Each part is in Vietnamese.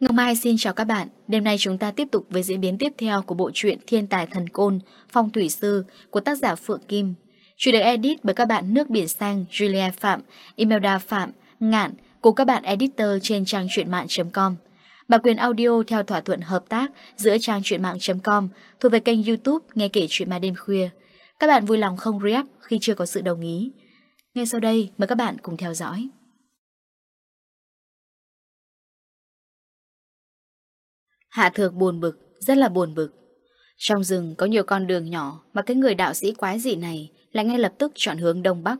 Ngọc Mai xin chào các bạn. Đêm nay chúng ta tiếp tục với diễn biến tiếp theo của bộ truyện Thiên tài thần côn, phong thủy sư của tác giả Phượng Kim. Chuyện được edit bởi các bạn Nước Biển Xanh, Julia Phạm, Imelda Phạm, Ngạn của các bạn editor trên trang truyện mạng.com. Bản quyền audio theo thỏa thuận hợp tác giữa trang truyện mạng.com thuộc về kênh youtube Nghe Kể Chuyện Ma Đêm Khuya. Các bạn vui lòng không react khi chưa có sự đồng ý. Ngay sau đây, mời các bạn cùng theo dõi. Hạ thượng buồn bực, rất là buồn bực. Trong rừng có nhiều con đường nhỏ mà cái người đạo sĩ quái dị này lại ngay lập tức chọn hướng đông bắc.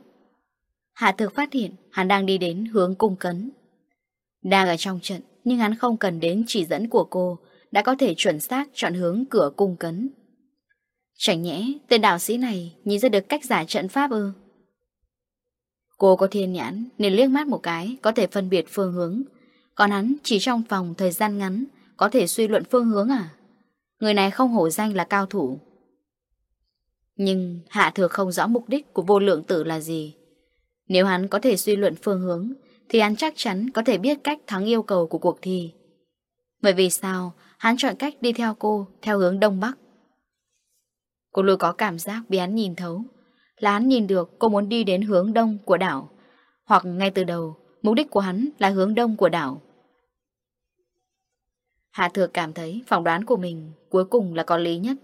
Hạ thượng phát hiện hắn đang đi đến hướng cung cấn. Đang ở trong trận nhưng hắn không cần đến chỉ dẫn của cô đã có thể chuẩn xác chọn hướng cửa cung cấn. Chẳng nhẽ tên đạo sĩ này nhìn ra được cách giải trận pháp ư. Cô có thiên nhãn nên liếc mắt một cái có thể phân biệt phương hướng. Còn hắn chỉ trong vòng thời gian ngắn có thể suy luận phương hướng à? Người này không hổ danh là cao thủ. Nhưng Hạ Thừa không rõ mục đích của vô lượng tử là gì. Nếu hắn có thể suy luận phương hướng, Thì hắn chắc chắn có thể biết cách thắng yêu cầu của cuộc thi. Bởi vì sao? Hắn chọn cách đi theo cô, Theo hướng Đông Bắc. Cô luôn có cảm giác bị hắn nhìn thấu, Là hắn nhìn được cô muốn đi đến hướng đông của đảo. Hoặc ngay từ đầu, Mục đích của hắn là hướng đông của đảo. Hạ Thừa cảm thấy phỏng đoán của mình cuối cùng là có lý nhất.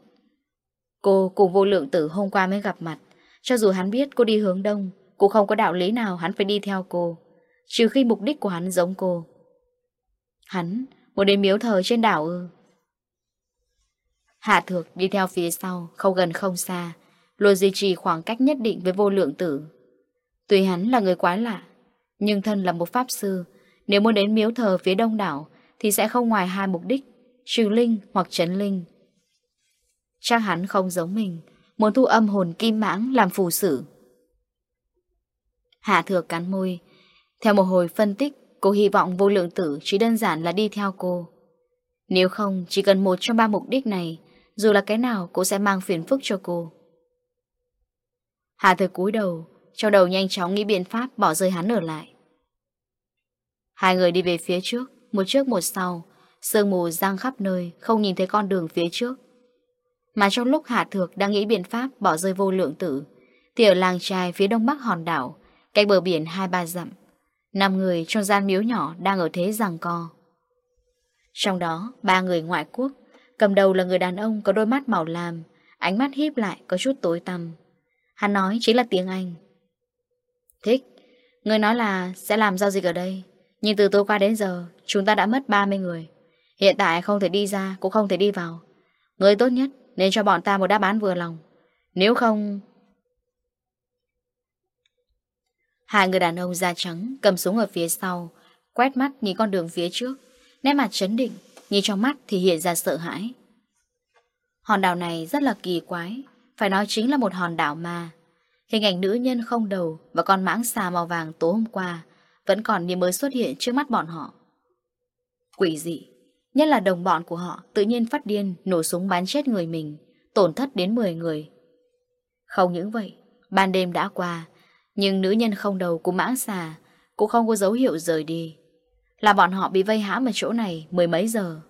Cô cùng vô lượng tử hôm qua mới gặp mặt. Cho dù hắn biết cô đi hướng đông, cũng không có đạo lý nào hắn phải đi theo cô. Trừ khi mục đích của hắn giống cô. Hắn muốn đến miếu thờ trên đảo ư. Hạ Thược đi theo phía sau, không gần không xa, luôn duy trì khoảng cách nhất định với vô lượng tử. Tuy hắn là người quái lạ, nhưng thân là một pháp sư, nếu muốn đến miếu thờ phía đông đảo thì sẽ không ngoài hai mục đích, trừ linh hoặc trấn linh. Chắc hắn không giống mình, muốn thu âm hồn kim mãng làm phù sử. Hạ thừa cắn môi. Theo một hồi phân tích, cô hy vọng vô lượng tử chỉ đơn giản là đi theo cô. Nếu không, chỉ cần một trong ba mục đích này, dù là cái nào cũng sẽ mang phiền phức cho cô. Hạ thừa cúi đầu, trong đầu nhanh chóng nghĩ biện pháp bỏ rơi hắn ở lại. Hai người đi về phía trước, một trước một sau, sương mù giăng khắp nơi, không nhìn thấy con đường phía trước. Mà trong lúc Hạ Thược đang nghĩ biện pháp bỏ rơi vô lượng tử, thì ở làng trai phía đông bắc hòn đảo, cách bờ biển hai ba dặm, năm người trong gian miếu nhỏ đang ở thế giằng co. Trong đó, ba người ngoại quốc, cầm đầu là người đàn ông có đôi mắt màu lam, ánh mắt híp lại có chút tối tăm. Hắn nói chính là tiếng Anh. Thích, người nói là sẽ làm giao dịch ở đây, nhưng từ tối qua đến giờ Chúng ta đã mất 30 người. Hiện tại không thể đi ra, Cũng không thể đi vào. Người tốt nhất nên cho bọn ta một đáp án vừa lòng. Nếu không, Hai người đàn ông da trắng Cầm súng ở phía sau, Quét mắt nhìn con đường phía trước, Nét mặt chấn định, Nhìn trong mắt thì hiện ra sợ hãi. Hòn đảo này rất là kỳ quái, Phải nói chính là một hòn đảo mà Hình ảnh nữ nhân không đầu Và con mãng xà màu vàng tối hôm qua Vẫn còn như mới xuất hiện trước mắt bọn họ. Quỷ dị, nhất là đồng bọn của họ tự nhiên phát điên nổ súng bắn chết người mình, tổn thất đến 10 người. Không những vậy, ban đêm đã qua, nhưng nữ nhân không đầu của mãng xà cũng không có dấu hiệu rời đi. Là bọn họ bị vây hãm ở chỗ này mười mấy giờ.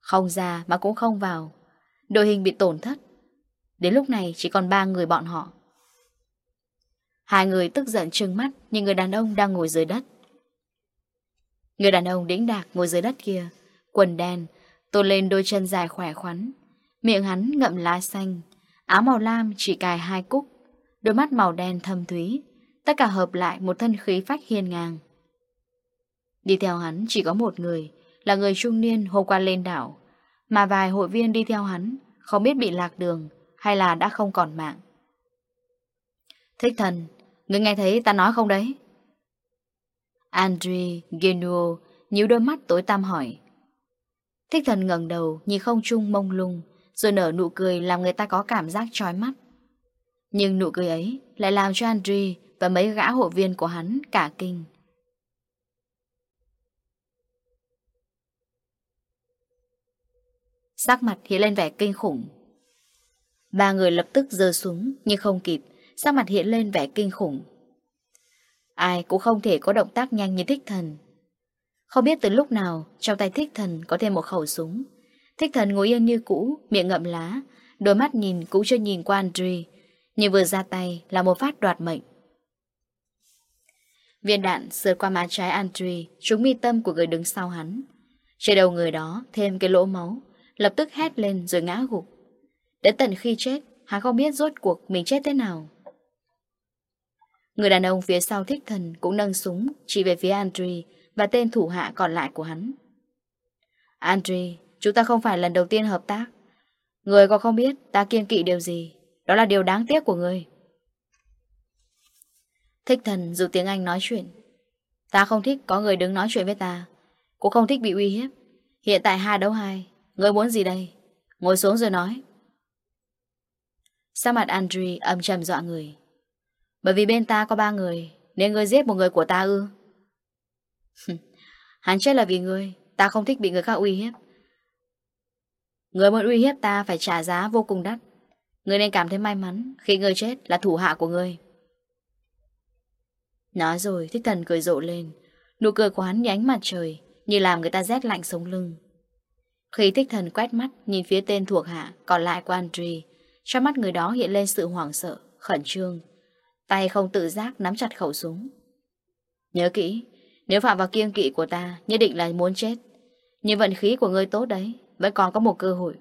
Không ra mà cũng không vào. Đội hình bị tổn thất. Đến lúc này chỉ còn ba người bọn họ. Hai người tức giận trừng mắt nhìn người đàn ông đang ngồi dưới đất. Người đàn ông đĩnh đạc ngồi dưới đất kia, Quần đen, Tôn lên đôi chân dài khỏe khoắn. Miệng hắn ngậm lá xanh, Áo màu lam chỉ cài hai cúc. Đôi mắt màu đen thâm thúy, Tất cả hợp lại một thân khí phách hiên ngang. Đi theo hắn chỉ có một người, Là người trung niên hôm qua lên đảo. Mà vài hội viên đi theo hắn, Không biết bị lạc đường Hay là đã không còn mạng. Thích thần Ngươi nghe thấy ta nói không đấy? Andre Genuo nhíu đôi mắt tối tăm hỏi. Thích thần ngẩng đầu nhìn không chung mông lung rồi nở nụ cười làm người ta có cảm giác chói mắt. Nhưng nụ cười ấy lại làm cho Andre và mấy gã hộ viên của hắn cả kinh. Sắc mặt hiện lên vẻ kinh khủng. Ba người lập tức giơ xuống nhưng không kịp, sắc mặt hiện lên vẻ kinh khủng. Ai cũng không thể có động tác nhanh như thích thần. Không biết từ lúc nào, Trong tay thích thần có thêm một khẩu súng. Thích thần ngồi yên như cũ, Miệng ngậm lá, Đôi mắt nhìn cũng chưa nhìn qua Andre Nhưng vừa ra tay là một phát đoạt mệnh. Viên đạn sượt qua má trái Andre Trúng mi tâm của người đứng sau hắn. Trên đầu người đó thêm cái lỗ máu, Lập tức hét lên rồi ngã gục. Đến tận khi chết, Hắn không biết rốt cuộc mình chết thế nào. Người đàn ông phía sau thích thần cũng nâng súng chỉ về phía Andre và tên thủ hạ còn lại của hắn. Andre, chúng ta không phải lần đầu tiên hợp tác. Người có không biết ta kiên kỵ điều gì. Đó là điều đáng tiếc của người. Thích thần dù tiếng Anh nói chuyện. Ta không thích có người đứng nói chuyện với ta. Cũng không thích bị uy hiếp. Hiện tại hai đấu hai. Người muốn gì đây? Ngồi xuống rồi nói. Sao mặt Andre âm trầm dọa người. Bởi vì bên ta có ba người, Nên ngươi giết một người của ta ư? Hắn chết là vì ngươi, Ta không thích bị người khác uy hiếp. Người muốn uy hiếp ta phải trả giá vô cùng đắt. Ngươi nên cảm thấy may mắn Khi ngươi chết là thủ hạ của ngươi. Nói rồi, thích thần cười rộ lên. Nụ cười của hắn như ánh mặt trời, Như làm người ta rét lạnh sống lưng. Khi thích thần quét mắt, Nhìn phía tên thuộc hạ Còn lại của Andri Trong mắt người đó hiện lên sự hoảng sợ, Khẩn trương. Tay không tự giác nắm chặt khẩu súng. Nhớ kỹ Nếu phạm vào kiêng kỵ của ta Nhất định là muốn chết. Nhưng vận khí của ngươi tốt đấy Vẫn còn có một cơ hội.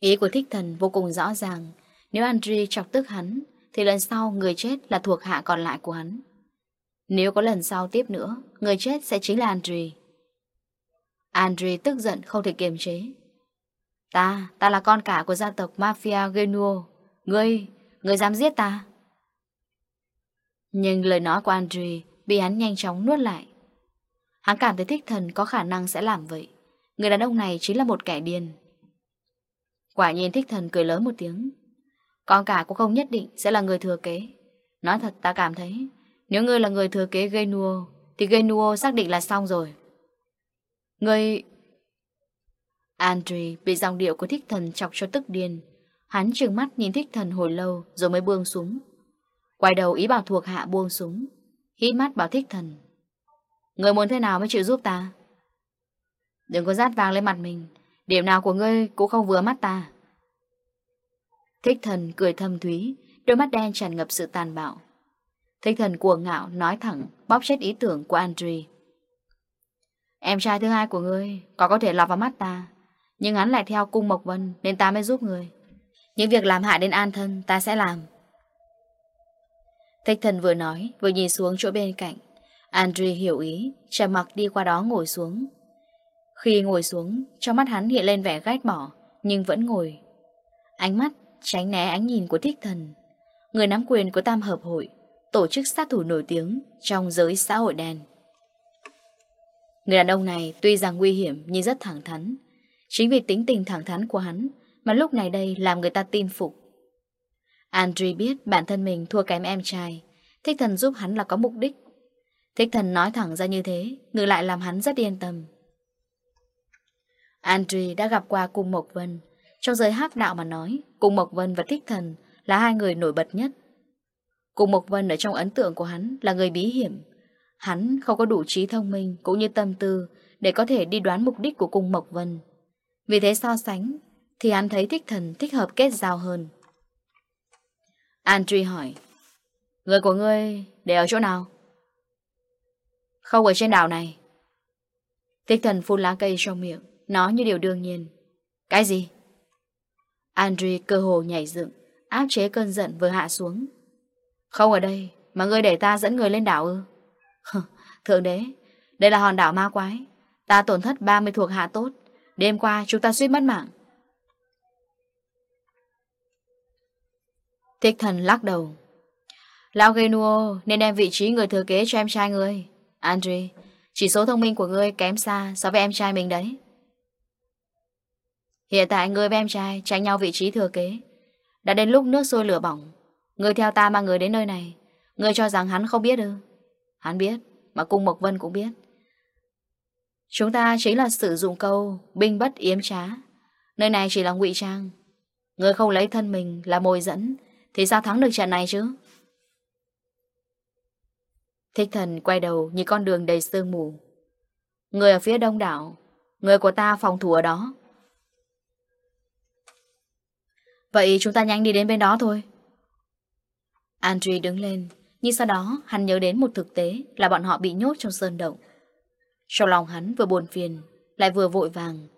Ý của thích thần vô cùng rõ ràng. Nếu Andri chọc tức hắn Thì lần sau người chết là thuộc hạ còn lại của hắn. Nếu có lần sau tiếp nữa Người chết sẽ chính là Andri Andri tức giận không thể kiềm chế. Ta, ta là con cả của gia tộc Mafia Genuo Ngươi, Người dám giết ta? Nhưng lời nói của Andre Bị hắn nhanh chóng nuốt lại. Hắn cảm thấy thích thần có khả năng sẽ làm vậy. Người đàn ông này chính là một kẻ điên. Quả nhiên thích thần cười lớn một tiếng. Con cả cũng không nhất định sẽ là người thừa kế. Nói thật ta cảm thấy, Nếu ngươi là người thừa kế Genuo, Thì Genuo xác định là xong rồi. Ngươi Andre bị dòng điệu của thích thần chọc cho tức điên. Hắn trừng mắt nhìn thích thần hồi lâu rồi mới buông súng. Quay đầu ý bảo thuộc hạ buông súng. Hít mắt bảo thích thần. Người muốn thế nào mới chịu giúp ta? Đừng có rát vàng lên mặt mình. Điểm nào của ngươi cũng không vừa mắt ta. Thích thần cười thâm thúy, đôi mắt đen tràn ngập sự tàn bạo. Thích thần cuồng ngạo nói thẳng, bóp chết ý tưởng của andri Em trai thứ hai của ngươi có có thể lọt vào mắt ta, nhưng hắn lại theo cung Mộc Vân nên ta mới giúp ngươi. Những việc làm hại đến an thân, ta sẽ làm. Thích thần vừa nói, Vừa nhìn xuống chỗ bên cạnh. Andre hiểu ý Trầm mặc đi qua đó ngồi xuống. Khi ngồi xuống, Trong mắt hắn hiện lên vẻ ghét bỏ, Nhưng vẫn ngồi. Ánh mắt tránh né ánh nhìn của thích thần. Người nắm quyền của tam hợp hội, Tổ chức sát thủ nổi tiếng Trong giới xã hội đen. Người đàn ông này tuy rằng nguy hiểm Nhưng rất thẳng thắn. Chính vì tính tình thẳng thắn của hắn mà lúc này đây làm người ta tin phục. Andri biết bản thân mình thua kém em trai. Thích thần giúp hắn là có mục đích. Thích thần nói thẳng ra như thế, Ngược lại làm hắn rất yên tâm. Andri đã gặp qua Cung Mộc Vân. Trong giới hắc đạo mà nói, Cung Mộc Vân và Thích thần Là hai người nổi bật nhất. Cung Mộc Vân ở trong ấn tượng của hắn Là người bí hiểm. Hắn không có đủ trí thông minh Cũng như tâm tư Để có thể đi đoán mục đích của Cung Mộc Vân. Vì thế so sánh thì hắn thấy thích thần thích hợp kết giao hơn. Andrew hỏi, người của ngươi để ở chỗ nào? Không ở trên đảo này. Thích thần phun lá cây trong miệng, nó như điều đương nhiên. Cái gì? Andrew cơ hồ nhảy dựng, áp chế cơn giận vừa hạ xuống. Không ở đây, mà ngươi để ta dẫn người lên đảo ư? Thượng đế, đây là hòn đảo ma quái. Ta tổn thất 30 thuộc hạ tốt. Đêm qua chúng ta suýt mất mạng. Thích thần lắc đầu. Lão Genuo nên đem vị trí người thừa kế cho em trai người Andre, Chỉ số thông minh của ngươi kém xa so với em trai mình đấy. Hiện tại ngươi và em trai tranh nhau vị trí thừa kế. Đã đến lúc nước sôi lửa bỏng. Ngươi theo ta mang người đến nơi này. Ngươi cho rằng hắn không biết ư? Hắn biết, Mà cung Mộc Vân cũng biết. Chúng ta chính là sử dụng câu Binh bất yếm trá. Nơi này chỉ là ngụy trang. Ngươi không lấy thân mình là mồi dẫn. Thì sao thắng được trận này chứ? Thích thần quay đầu như con đường đầy sương mù. Người ở phía đông đảo, người của ta phòng thủ ở đó. Vậy chúng ta nhanh đi đến bên đó thôi. Andrew đứng lên, nhưng sau đó hắn nhớ đến một thực tế là bọn họ bị nhốt trong sơn động. Trong lòng hắn vừa buồn phiền, lại vừa vội vàng.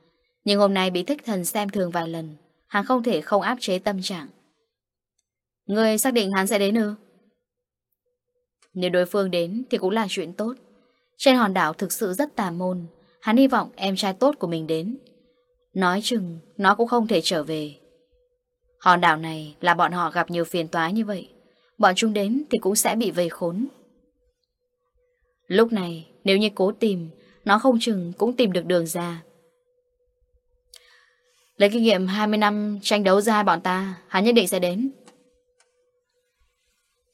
Nhưng hôm nay bị thích thần xem thường vài lần, hắn không thể không áp chế tâm trạng. Người xác định hắn sẽ đến ư? Nếu đối phương đến thì cũng là chuyện tốt. Trên hòn đảo thực sự rất tà môn, hắn hy vọng em trai tốt của mình đến. Nói chừng, nó cũng không thể trở về. Hòn đảo này là bọn họ gặp nhiều phiền toái như vậy. Bọn chúng đến thì cũng sẽ bị vây khốn. Lúc này, nếu như cố tìm, nó không chừng cũng tìm được đường ra. Lấy kinh nghiệm 20 năm tranh đấu ra bọn ta, hắn nhất định sẽ đến.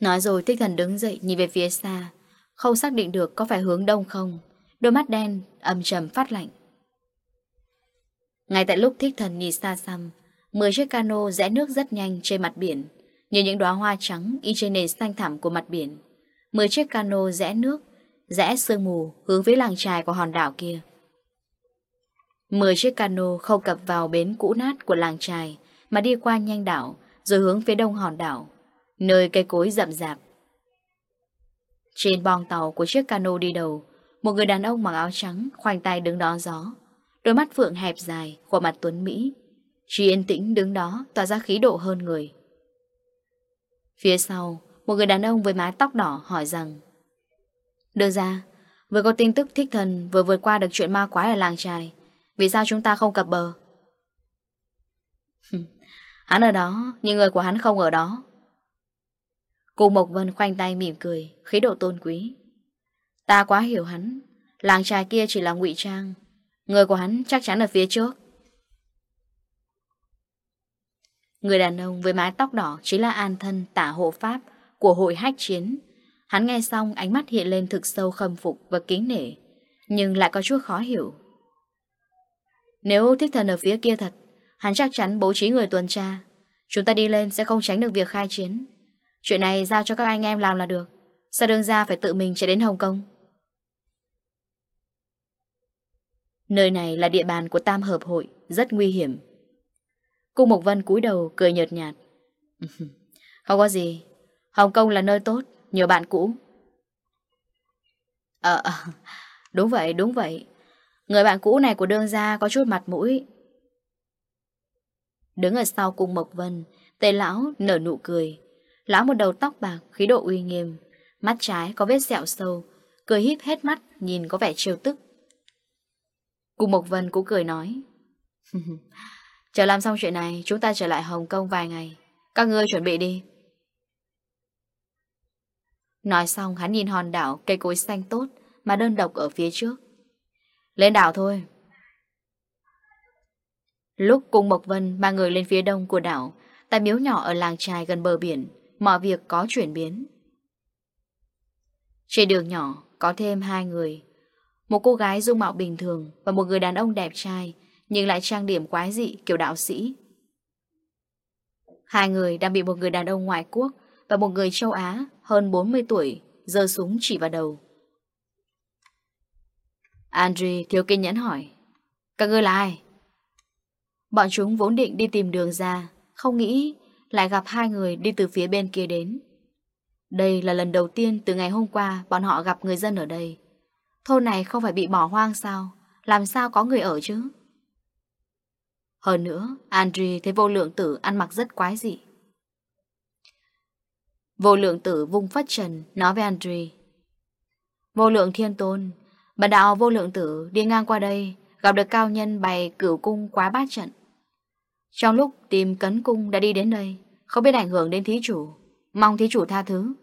Nói rồi Tích Thần đứng dậy nhìn về phía xa, không xác định được có phải hướng đông không. Đôi mắt đen, âm trầm phát lạnh. Ngay tại lúc Thích Thần nhìn xa xăm, 10 chiếc cano rẽ nước rất nhanh trên mặt biển, như những đóa hoa trắng y trên nền xanh thẳm của mặt biển. 10 chiếc cano rẽ nước, rẽ sương mù hướng về làng trài của hòn đảo kia. 10 chiếc cano không cập vào bến cũ nát của làng trài mà đi qua nhanh đảo rồi hướng phía đông hòn đảo nơi cây cối rậm rạp. Trên bong tàu của chiếc cano đi đầu, một người đàn ông mặc áo trắng khoanh tay đứng đó gió, đôi mắt phượng hẹp dài, khuôn mặt tuấn Mỹ. Chỉ yên tĩnh đứng đó tỏa ra khí độ hơn người. Phía sau, một người đàn ông với mái tóc đỏ hỏi rằng Đưa ra, vừa có tin tức thích thần vừa vượt qua được chuyện ma quái ở làng trài, vì sao chúng ta không cập bờ? hắn ở đó, nhưng người của hắn không ở đó. Cô Mộc Vân khoanh tay mỉm cười, Khí độ tôn quý. Ta quá hiểu hắn, Làng trai kia chỉ là ngụy trang, Người của hắn chắc chắn ở phía trước. Người đàn ông với mái tóc đỏ Chính là an thân tả hộ pháp Của hội hách chiến. Hắn nghe xong, ánh mắt hiện lên thực sâu khâm phục Và kính nể, Nhưng lại có chút khó hiểu. Nếu thích thần ở phía kia thật, Hắn chắc chắn bố trí người tuần tra. Chúng ta đi lên sẽ không tránh được việc khai chiến. Chuyện này giao cho các anh em làm là được. Sao đương gia phải tự mình chạy đến Hồng Kông? Nơi này là địa bàn của Tam Hợp Hội, Rất nguy hiểm. Cung Mộc Vân cúi đầu cười nhợt nhạt. Không có gì. Hồng Kông là nơi tốt Nhiều bạn cũ. Ờ, ờ Đúng vậy đúng vậy. Người bạn cũ này của đương gia có chút mặt mũi. Đứng ở sau cung Mộc Vân Tề lão nở nụ cười. Lão một đầu tóc bạc, khí độ uy nghiêm, mắt trái có vết sẹo sâu, cười híp hết mắt, nhìn có vẻ trêu tức. Cụ Mộc Vân cũng cười nói. Chờ làm xong chuyện này, chúng ta trở lại Hồng Kông vài ngày. Các ngươi chuẩn bị đi. Nói xong hắn nhìn hòn đảo cây cối xanh tốt mà đơn độc ở phía trước. Lên đảo thôi. Lúc cùng Mộc Vân ba người lên phía đông của đảo, tại miếu nhỏ ở làng trài gần bờ biển, mọi việc có chuyển biến. Trên đường nhỏ có thêm hai người, một cô gái dung mạo bình thường và một người đàn ông đẹp trai nhưng lại trang điểm quái dị kiểu đạo sĩ. Hai người đang bị một người đàn ông ngoại quốc và một người châu Á hơn 40 tuổi giơ súng chỉ vào đầu. Andre thiếu kiên nhẫn hỏi Các ngươi là ai? Bọn chúng vốn định đi tìm đường ra Không nghĩ lại gặp hai người đi từ phía bên kia đến. Đây là lần đầu tiên từ ngày hôm qua bọn họ gặp người dân ở đây. Thôn này không phải bị bỏ hoang sao? Làm sao có người ở chứ? Hơn nữa, Andre thấy vô lượng tử ăn mặc rất quái dị. Vô lượng tử vung phất trần nói với Andre. Vô lượng thiên tôn, bản đạo vô lượng tử đi ngang qua đây, gặp được cao nhân bày cửu cung quá bát trận. Trong lúc tìm cấn cung đã đi đến đây, Không biết ảnh hưởng đến thí chủ, Mong thí chủ tha thứ.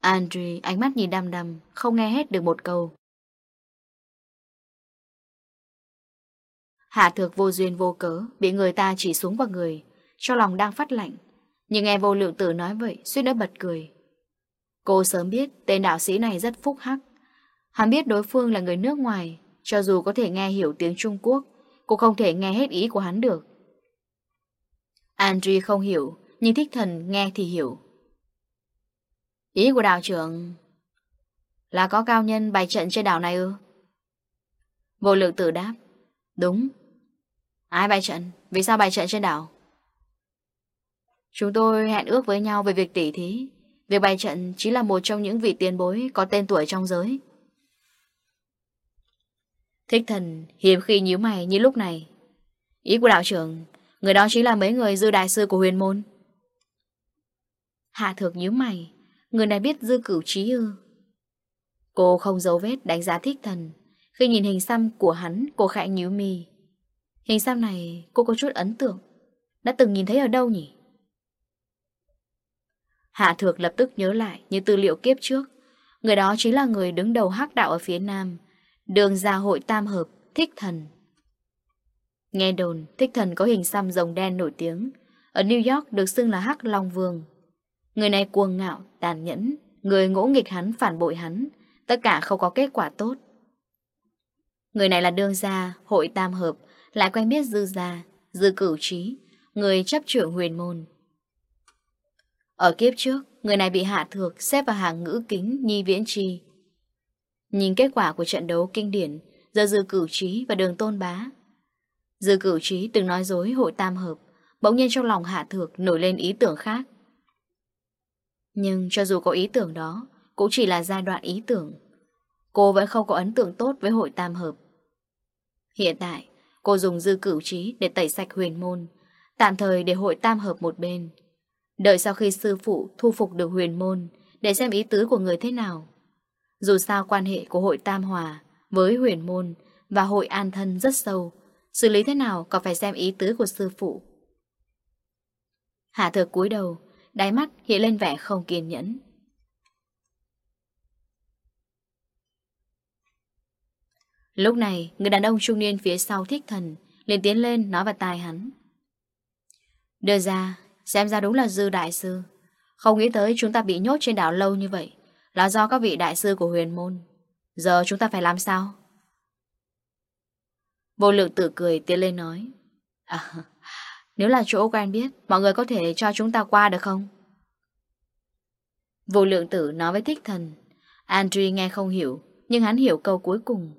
Andre ánh mắt nhìn đăm đăm, Không nghe hết được một câu. Hạ thược vô duyên vô cớ, Bị người ta chỉ xuống vào người Cho lòng đang phát lạnh, Nhưng nghe vô lượng tử nói vậy, suýt đã bật cười. Cô sớm biết tên đạo sĩ này rất phúc hắc. Hắn biết đối phương là người nước ngoài, Cho dù có thể nghe hiểu tiếng Trung Quốc Cô không thể nghe hết ý của hắn được. Andrew không hiểu, Nhưng thích thần nghe thì hiểu. Ý của đạo trưởng Là có cao nhân bày trận trên đảo này ư? Vô lượng tử đáp, Đúng. Ai bày trận? Vì sao bày trận trên đảo? Chúng tôi hẹn ước với nhau về việc tỉ thí. Việc bày trận chỉ là một trong những vị tiền bối có tên tuổi trong giới. Thích thần hiếm khi nhíu mày như lúc này. Ý của đạo trưởng, người đó chính là mấy người dư đại sư của huyền môn. Hạ thược nhíu mày, người này biết dư cửu trí ư. Cô không giấu vết đánh giá thích thần. Khi nhìn hình xăm của hắn, cô khẽ nhíu mi. Hình xăm này cô có chút ấn tượng. Đã từng nhìn thấy ở đâu nhỉ? Hạ thược lập tức nhớ lại như tư liệu kiếp trước. Người đó chính là người đứng đầu hắc đạo ở phía Nam. Đường gia hội tam hợp, thích thần. Nghe đồn, thích thần có hình xăm rồng đen nổi tiếng. Ở New York được xưng là Hắc Long Vương. Người này cuồng ngạo, tàn nhẫn, người ngỗ nghịch hắn, phản bội hắn. Tất cả không có kết quả tốt. Người này là đương gia, hội tam hợp, lại quen biết dư gia, dư cửu trí, người chấp trưởng huyền môn. Ở kiếp trước, người này bị hạ thược xếp vào hàng ngữ kính nhi viễn trì, Nhìn kết quả của trận đấu kinh điển giờ Dư Cửu Trí và Đường Tôn Bá. Dư Cửu Trí từng nói dối hội tam hợp, bỗng nhiên trong lòng Hạ Thược nổi lên ý tưởng khác. Nhưng cho dù có ý tưởng đó, cũng chỉ là giai đoạn ý tưởng. Cô vẫn không có ấn tượng tốt với hội tam hợp. Hiện tại, cô dùng Dư Cửu Trí để tẩy sạch huyền môn, tạm thời để hội tam hợp một bên. Đợi sau khi sư phụ thu phục được huyền môn, để xem ý tứ của người thế nào, dù sao quan hệ của hội Tam Hòa với huyền môn và hội An Thân rất sâu, xử lý thế nào còn phải xem ý tứ của sư phụ. Hạ thược cúi đầu, đáy mắt hiện lên vẻ không kiên nhẫn. Lúc này, người đàn ông trung niên phía sau thích thần, liền tiến lên nói vào tai hắn. Đưa ra, xem ra đúng là dư đại sư. Không nghĩ tới chúng ta bị nhốt trên đảo lâu như vậy là do các vị đại sư của huyền môn. Giờ chúng ta phải làm sao? Vô lượng tử cười tiến lên nói. À, nếu là chỗ quen biết, mọi người có thể cho chúng ta qua được không? Vô lượng tử nói với thích thần. Andrew nghe không hiểu, nhưng hắn hiểu câu cuối cùng.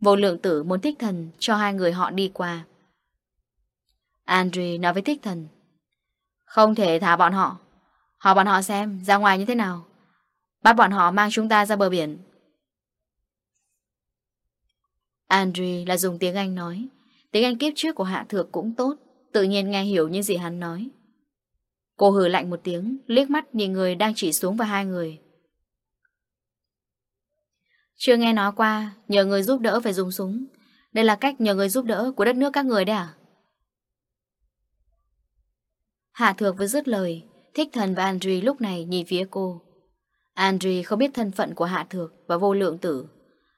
Vô lượng tử muốn thích thần cho hai người họ đi qua. Andrew nói với thích thần. Không thể thả bọn họ. họ bọn họ xem ra ngoài như thế nào. Bắt bọn họ mang chúng ta ra bờ biển. Andre là dùng tiếng Anh nói. Tiếng Anh kiếp trước của Hạ Thược cũng tốt, tự nhiên nghe hiểu như gì hắn nói. Cô hử lạnh một tiếng, liếc mắt nhìn người đang chỉ xuống vào hai người. Chưa nghe nói qua, nhờ người giúp đỡ phải dùng súng. Đây là cách nhờ người giúp đỡ của đất nước các người đấy à? Hạ Thược vừa dứt lời, thích thần và Andre lúc này nhìn phía cô. Andri không biết thân phận của Hạ Thược và vô lượng tử.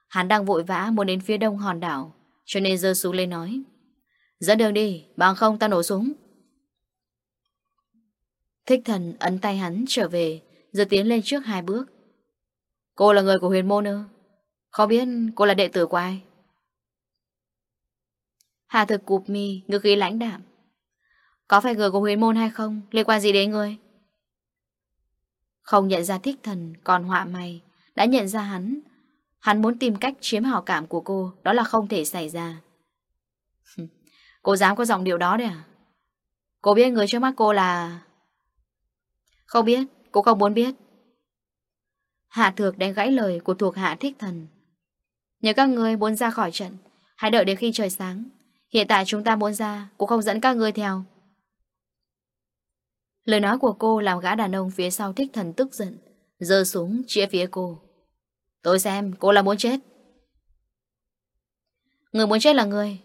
Hắn đang vội vã muốn đến phía đông hòn đảo, cho nên giơ xuống lên nói. Dẫn đường đi, bằng không ta nổ súng. Thích thần ấn tay hắn trở về, giờ tiến lên trước hai bước. Cô là người của huyền môn ư? Khó biết cô là đệ tử của ai? Hạ thực cụp mi, ngực khí lãnh đạm. Có phải người của huyền môn hay không? Liên quan gì đến ngươi? Không nhận ra thích thần, Còn họa mày. Đã nhận ra hắn. Hắn muốn tìm cách chiếm hào cảm của cô. Đó là không thể xảy ra. Cô dám có giọng điệu đó đấy à? Cô biết người trước mắt cô là Không biết. Cô không muốn biết. Hạ thược đánh gãy lời của thuộc hạ thích thần. Nhớ các người muốn ra khỏi trận, Hãy đợi đến khi trời sáng. Hiện tại chúng ta muốn ra cô không dẫn các người theo. Lời nói của cô làm gã đàn ông phía sau thích thần tức giận, giơ súng chĩa phía cô. Tôi xem, cô là muốn chết. Người muốn chết là người.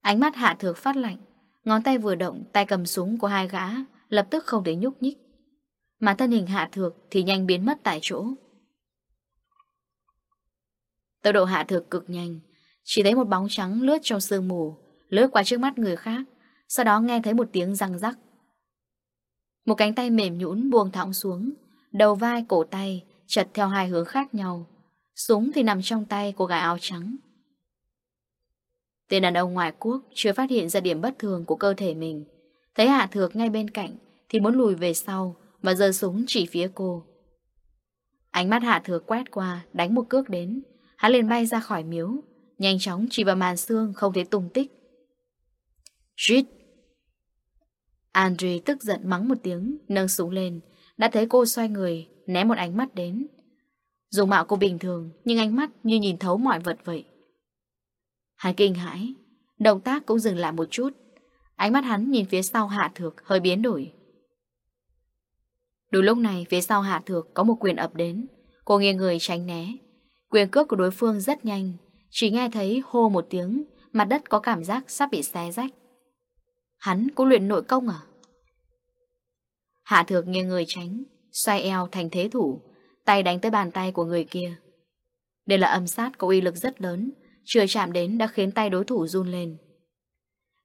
Ánh mắt hạ thược phát lạnh, ngón tay vừa động, tay cầm súng của hai gã, lập tức không để nhúc nhích. Mà thân hình hạ thược thì nhanh biến mất tại chỗ. Tốc độ hạ thược cực nhanh, chỉ thấy một bóng trắng lướt trong sương mù, lướt qua trước mắt người khác, sau đó nghe thấy một tiếng răng rắc một cánh tay mềm nhũn buông thõng xuống, đầu vai cổ tay chật theo hai hướng khác nhau. Súng thì nằm trong tay của gã áo trắng. Tên đàn ông ngoại quốc chưa phát hiện ra điểm bất thường của cơ thể mình. Thấy Hạ Thược ngay bên cạnh thì muốn lùi về sau và giơ súng chỉ phía cô. Ánh mắt Hạ Thược quét qua, đánh một cước đến. Hắn liền bay ra khỏi miếu, nhanh chóng chỉ vào màn xương không thấy tung tích. Rít! Andre tức giận mắng một tiếng, nâng súng lên, đã thấy cô xoay người, né một ánh mắt đến. Dù mạo cô bình thường, nhưng ánh mắt như nhìn thấu mọi vật vậy. Hắn kinh hãi, động tác cũng dừng lại một chút. Ánh mắt hắn nhìn phía sau Hạ Thược hơi biến đổi. Đúng lúc này phía sau Hạ Thược có một quyền ập đến, cô nghiêng người tránh né. Quyền cước của đối phương rất nhanh, chỉ nghe thấy hô một tiếng, mặt đất có cảm giác sắp bị xé rách. Hắn cũng luyện nội công à? Hạ thược nghe người tránh, xoay eo thành thế thủ, tay đánh tới bàn tay của người kia. Đây là âm sát có uy lực rất lớn, chưa chạm đến đã khiến tay đối thủ run lên.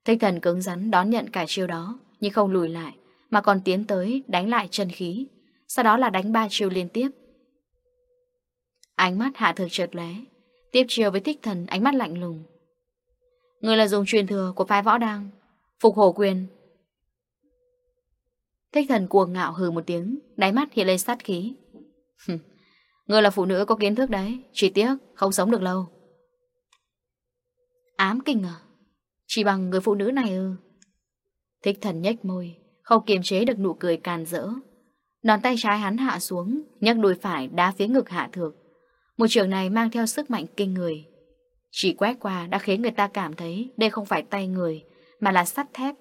Thích thần cứng rắn đón nhận cả chiêu đó, nhưng không lùi lại, mà còn tiến tới đánh lại chân khí, sau đó là đánh ba chiêu liên tiếp. Ánh mắt hạ thực chợt lé, tiếp chiêu với thích thần ánh mắt lạnh lùng. Người là dùng truyền thừa của phái võ đăng, Phục hộ quyền. Thích thần cuồng ngạo hừ một tiếng, Đáy mắt hiện lên sát khí. Ngươi là phụ nữ có kiến thức đấy, Chỉ tiếc không sống được lâu. Ám kinh à? Chỉ bằng người phụ nữ này ư. Thích thần nhếch môi, Không kiềm chế được nụ cười càn rỡ. Đòn tay trái hắn hạ xuống, nhấc đùi phải đá phía ngực hạ thược. Một trường này mang theo sức mạnh kinh người. Chỉ quét qua đã khiến người ta cảm thấy Đây không phải tay người mà là sắt thép.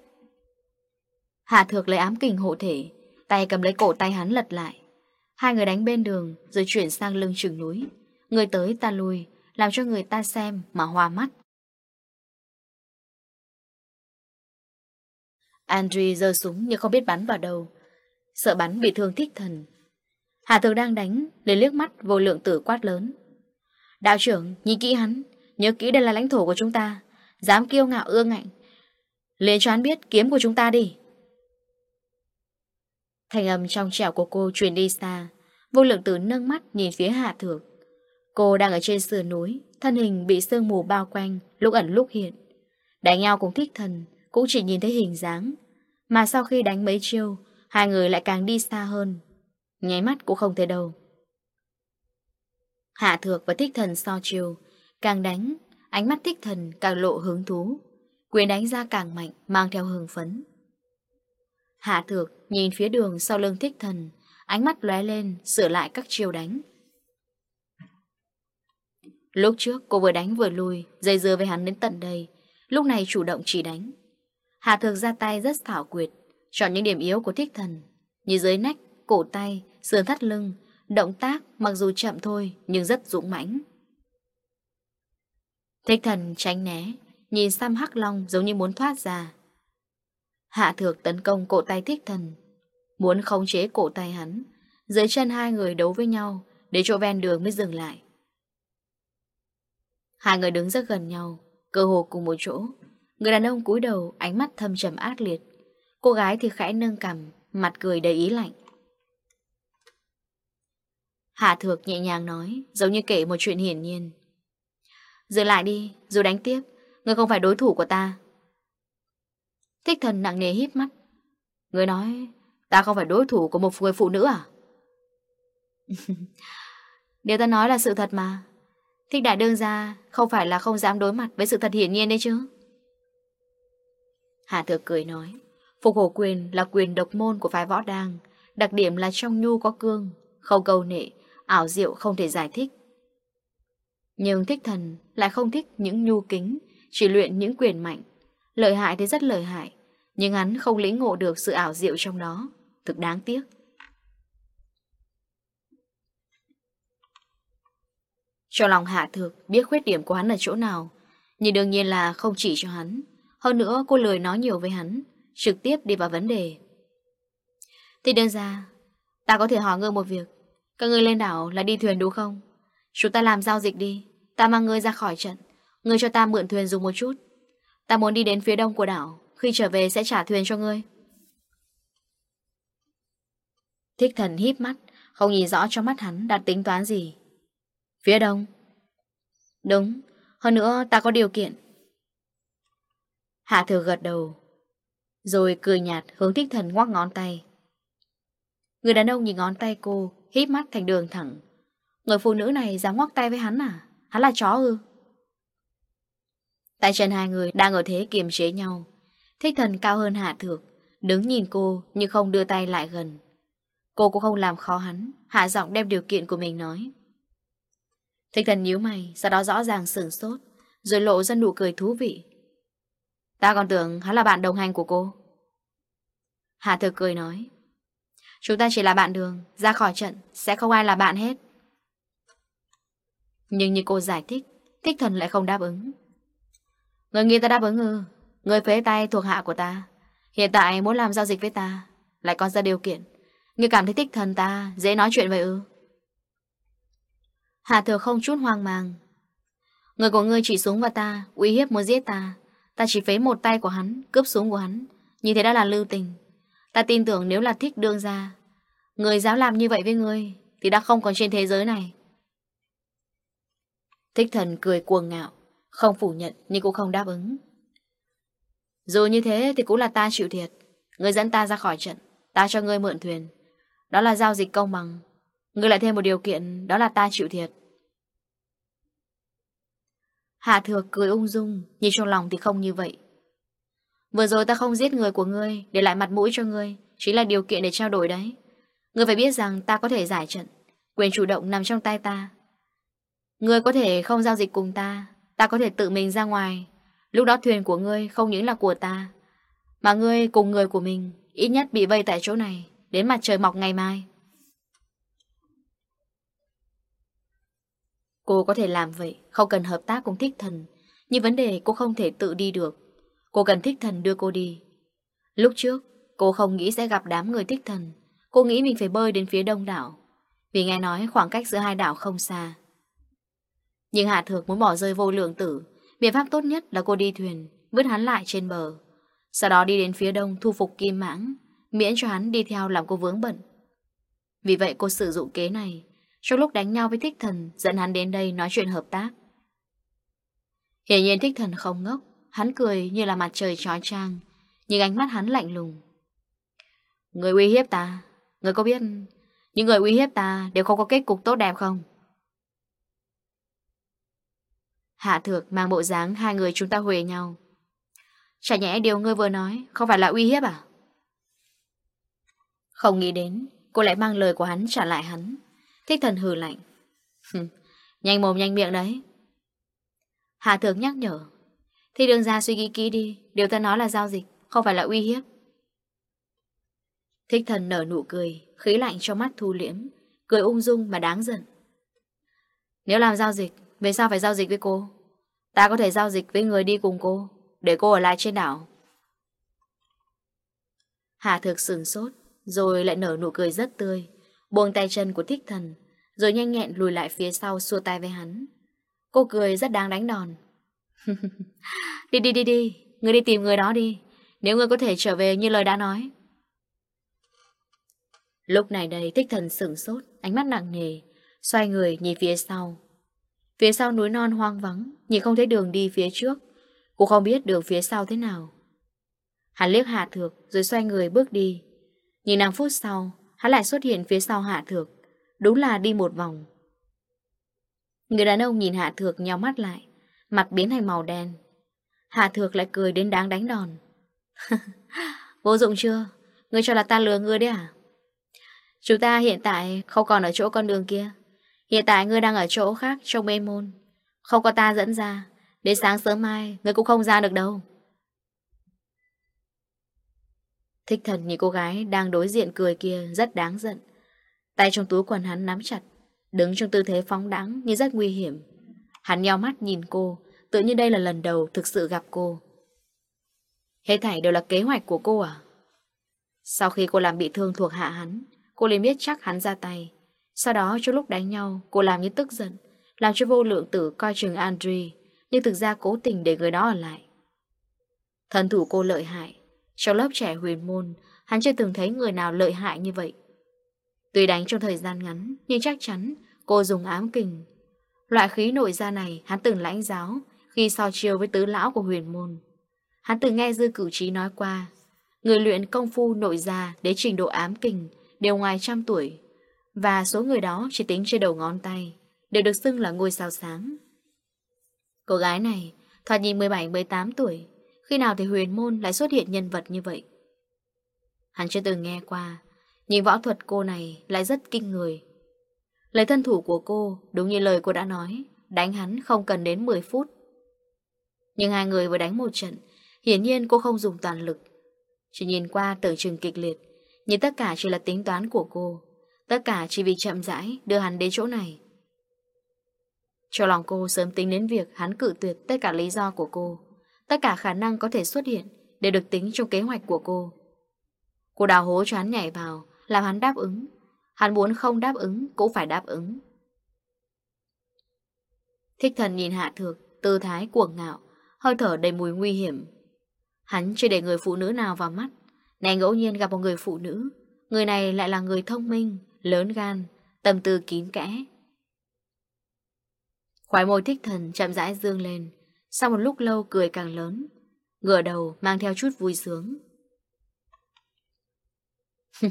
Hạ thược lấy ám kình hộ thể, tay cầm lấy cổ tay hắn lật lại. Hai người đánh bên đường rồi chuyển sang lưng chừng núi. Người tới ta lui, làm cho người ta xem mà hoa mắt. Andrew rơi súng nhưng không biết bắn vào đâu. Sợ bắn bị thương thích thần. Hạ thược đang đánh, lấy liếc mắt vô lượng tử quát lớn. Đạo trưởng, nhìn kỹ hắn, nhớ kỹ đây là lãnh thổ của chúng ta. Dám kiêu ngạo ương ngạnh, lên cho hắn biết kiếm của chúng ta đi. Thành âm trong trẻo của cô truyền đi xa. Vô lượng tử nâng mắt nhìn phía hạ thượng. Cô đang ở trên sườn núi, Thân hình bị sương mù bao quanh, Lúc ẩn lúc hiện. Đánh nhau cũng thích thần, Cũng chỉ nhìn thấy hình dáng. Mà sau khi đánh mấy chiêu, Hai người lại càng đi xa hơn. Nháy mắt cũng không thấy đâu. Hạ thược và thích thần so chiều Càng đánh, Ánh mắt thích thần càng lộ hứng thú. Quyền đánh ra càng mạnh Mang theo hương phấn. Hạ thược nhìn phía đường sau lưng thích thần Ánh mắt lóe lên Sửa lại các chiêu đánh. Lúc trước cô vừa đánh vừa lùi Dây dưa với hắn đến tận đây Lúc này chủ động chỉ đánh. Hạ thược ra tay rất thảo quyệt Chọn những điểm yếu của thích thần Như dưới nách, cổ tay, sườn thắt lưng Động tác mặc dù chậm thôi Nhưng rất dũng mãnh. Thích thần tránh né Nhìn Sam hắc long giống như muốn thoát ra. Hạ thược tấn công cổ tay thích thần Muốn khống chế cổ tay hắn. Dưới chân hai người đấu với nhau Để chỗ ven đường mới dừng lại. Hai người đứng rất gần nhau Cơ hồ cùng một chỗ. Người đàn ông cúi đầu ánh mắt thâm trầm ác liệt. Cô gái thì khẽ nâng cằm Mặt cười đầy ý lạnh. Hạ thược nhẹ nhàng nói Giống như kể một chuyện hiển nhiên. Dừng lại đi, rồi đánh tiếp. Ngươi không phải đối thủ của ta. Thích thần nặng nề hít mắt. Ngươi nói, Ta không phải đối thủ của một người phụ nữ à? Điều ta nói là sự thật mà. Thích đại đương ra Không phải là không dám đối mặt với sự thật hiển nhiên đấy chứ. Hà Thược cười nói, Phục hổ quyền là quyền độc môn của phái võ đàng Đặc điểm là trong nhu có cương, Không cầu nệ, Ảo diệu không thể giải thích. Nhưng thích thần lại không thích những nhu kính chỉ luyện những quyền mạnh. Lợi hại thì rất lợi hại, nhưng hắn không lĩnh ngộ được sự ảo diệu trong đó, thực đáng tiếc. Cho lòng hạ thực biết khuyết điểm của hắn ở chỗ nào, nhưng đương nhiên là không chỉ cho hắn. Hơn nữa cô lười nói nhiều với hắn, trực tiếp đi vào vấn đề. Thì đơn ra, ta có thể hỏi ngươi một việc. Các ngươi lên đảo là đi thuyền đúng không? Chúng ta làm giao dịch đi, ta mang ngươi ra khỏi trận. Ngươi cho ta mượn thuyền dùng một chút. Ta muốn đi đến phía đông của đảo. Khi trở về sẽ trả thuyền cho ngươi. Thích thần híp mắt, Không nhìn rõ trong mắt hắn đặt tính toán gì. Phía đông. Đúng. Hơn nữa, ta có điều kiện. Hạ thừa gật đầu, Rồi cười nhạt hướng thích thần ngoắc ngón tay. Người đàn ông nhìn ngón tay cô, Híp mắt thành đường thẳng. Người phụ nữ này dám ngoắc tay với hắn à? Hắn là chó ư? Tại chân hai người đang ở thế kiềm chế nhau. Thích thần cao hơn Hạ Thược, đứng nhìn cô nhưng không đưa tay lại gần. Cô cũng không làm khó hắn, hạ giọng đem điều kiện của mình nói. Thích thần nhíu mày, sau đó rõ ràng sửng sốt, rồi lộ ra nụ cười thú vị. Ta còn tưởng hắn là bạn đồng hành của cô. Hạ Thược cười nói. Chúng ta chỉ là bạn đường, ra khỏi trận, sẽ không ai là bạn hết. Nhưng như cô giải thích, thích thần lại không đáp ứng. Người nghĩ ta đáp ứng ư? Người phế tay thuộc hạ của ta. Hiện tại muốn làm giao dịch với ta, Lại còn ra điều kiện. Người cảm thấy thích thần ta, Dễ nói chuyện vậy ư? Hạ thừa không chút hoang mang. Người của ngươi chỉ súng vào ta, uy hiếp muốn giết ta. Ta chỉ phế một tay của hắn, Cướp súng của hắn. Như thế đã là lưu tình. Ta tin tưởng nếu là thích đương ra Người dám làm như vậy với ngươi, Thì đã không còn trên thế giới này. Thích thần cười cuồng ngạo. Không phủ nhận nhưng cũng không đáp ứng. Dù như thế thì cũng là ta chịu thiệt. Người dẫn ta ra khỏi trận, Ta cho ngươi mượn thuyền. Đó là giao dịch công bằng. Ngươi lại thêm một điều kiện, Đó là ta chịu thiệt. Hạ thược cười ung dung, Nhưng trong lòng thì không như vậy. Vừa rồi ta không giết người của ngươi, Để lại mặt mũi cho ngươi, Chính là điều kiện để trao đổi đấy. Ngươi phải biết rằng ta có thể giải trận, Quyền chủ động nằm trong tay ta. Ngươi có thể không giao dịch cùng ta Ta có thể tự mình ra ngoài. Lúc đó thuyền của ngươi không những là của ta, Mà ngươi cùng người của mình Ít nhất bị vây tại chỗ này Đến mặt trời mọc ngày mai. Cô có thể làm vậy, Không cần hợp tác cùng thích thần. Nhưng vấn đề cô không thể tự đi được. Cô cần thích thần đưa cô đi. Lúc trước, cô không nghĩ sẽ gặp đám người thích thần. Cô nghĩ mình phải bơi đến phía đông đảo. Vì nghe nói khoảng cách giữa hai đảo không xa. Nhưng Hạ Thược muốn bỏ rơi vô lượng tử. Biện pháp tốt nhất là cô đi thuyền, Vứt hắn lại trên bờ. Sau đó đi đến phía đông thu phục kim mãng, Miễn cho hắn đi theo làm cô vướng bận. Vì vậy cô sử dụng kế này, Trong lúc đánh nhau với thích thần, Dẫn hắn đến đây nói chuyện hợp tác. Hiển nhiên thích thần không ngốc, Hắn cười như là mặt trời trói trang, Nhưng ánh mắt hắn lạnh lùng. Người uy hiếp ta, Người có biết, Những người uy hiếp ta đều không có kết cục tốt đẹp không? Hạ thược mang bộ dáng hai người chúng ta huề nhau. Chả nhẽ điều ngươi vừa nói không phải là uy hiếp à? Không nghĩ đến, cô lại mang lời của hắn trả lại hắn. Thích thần hừ lạnh. nhanh mồm nhanh miệng đấy. Hạ thược nhắc nhở. Thì đường ra suy nghĩ kỹ đi, điều ta nói là giao dịch, không phải là uy hiếp. Thích thần nở nụ cười, khí lạnh cho mắt thu liễm, cười ung dung mà đáng giận. Nếu làm giao dịch, vì sao phải giao dịch với cô. Ta có thể giao dịch với người đi cùng cô, Để cô ở lại trên đảo. Hà thực sừng sốt, Rồi lại nở nụ cười rất tươi, Buông tay chân của thích thần, Rồi nhanh nhẹn lùi lại phía sau xua tay với hắn. Cô cười rất đáng đánh đòn. Đi đi đi đi, Người đi tìm người đó đi, Nếu người có thể trở về như lời đã nói. Lúc này đây, thích thần sửng sốt, Ánh mắt nặng nề, Xoay người nhìn phía sau. Phía sau núi non hoang vắng, nhìn không thấy đường đi phía trước, cũng không biết đường phía sau thế nào. Hắn liếc Hạ Thược rồi xoay người bước đi. Nhìn 5 phút sau, hắn lại xuất hiện phía sau Hạ Thược, đúng là đi một vòng. Người đàn ông nhìn Hạ Thược nhau mắt lại, mặt biến thành màu đen. Hạ Thược lại cười đến đáng đánh đòn. Vô dụng chưa? người cho là ta lừa ngươi đấy à? Chúng ta hiện tại không còn ở chỗ con đường kia. Hiện tại ngươi đang ở chỗ khác, trong mê môn. Không có ta dẫn ra, Đến sáng sớm mai, ngươi cũng không ra được đâu. Thích thần nhìn cô gái đang đối diện cười kia rất đáng giận. Tay trong túi quần hắn nắm chặt, Đứng trong tư thế phóng đẳng như rất nguy hiểm. Hắn nheo mắt nhìn cô, Tự như đây là lần đầu thực sự gặp cô. Hết thảy đều là kế hoạch của cô à? Sau khi cô làm bị thương thuộc hạ hắn, Cô liền biết chắc hắn ra tay. Sau đó trong lúc đánh nhau, Cô làm như tức giận, Làm cho vô lượng tử coi chừng Andre Nhưng thực ra cố tình để người đó ở lại. Thần thủ cô lợi hại, Trong lớp trẻ huyền môn, Hắn chưa từng thấy người nào lợi hại như vậy. Tuy đánh trong thời gian ngắn, Nhưng chắc chắn cô dùng ám kình. Loại khí nội gia này Hắn từng lãnh giáo Khi so chiều với tứ lão của huyền môn. Hắn từng nghe dư cử trí nói qua, Người luyện công phu nội gia đến trình độ ám kình đều ngoài trăm tuổi. Và số người đó chỉ tính trên đầu ngón tay, Đều được xưng là ngôi sao sáng. Cô gái này, Thoạt nhìn 17-18 tuổi, Khi nào thì huyền môn lại xuất hiện nhân vật như vậy? Hắn chưa từng nghe qua Nhìn võ thuật cô này lại rất kinh người. Lấy thân thủ của cô, Đúng như lời cô đã nói, Đánh hắn không cần đến 10 phút. Nhưng hai người vừa đánh một trận, Hiển nhiên cô không dùng toàn lực. Chỉ nhìn qua tưởng chừng kịch liệt, Nhưng tất cả chỉ là tính toán của cô. Tất cả chỉ vì chậm rãi đưa hắn đến chỗ này. cho lòng cô sớm tính đến việc hắn cự tuyệt tất cả lý do của cô, tất cả khả năng có thể xuất hiện để được tính trong kế hoạch của cô. Cô đào hố cho hắn nhảy vào, làm hắn đáp ứng. Hắn muốn không đáp ứng cũng phải đáp ứng. Thích thần nhìn hạ thược, tư thái cuồng ngạo, hơi thở đầy mùi nguy hiểm. Hắn chưa để người phụ nữ nào vào mắt, này ngẫu nhiên gặp một người phụ nữ, người này lại là người thông minh, lớn gan, tâm tư kín kẽ. Khói môi thích thần chậm rãi dương lên, sau một lúc lâu cười càng lớn, ngửa đầu mang theo chút vui sướng.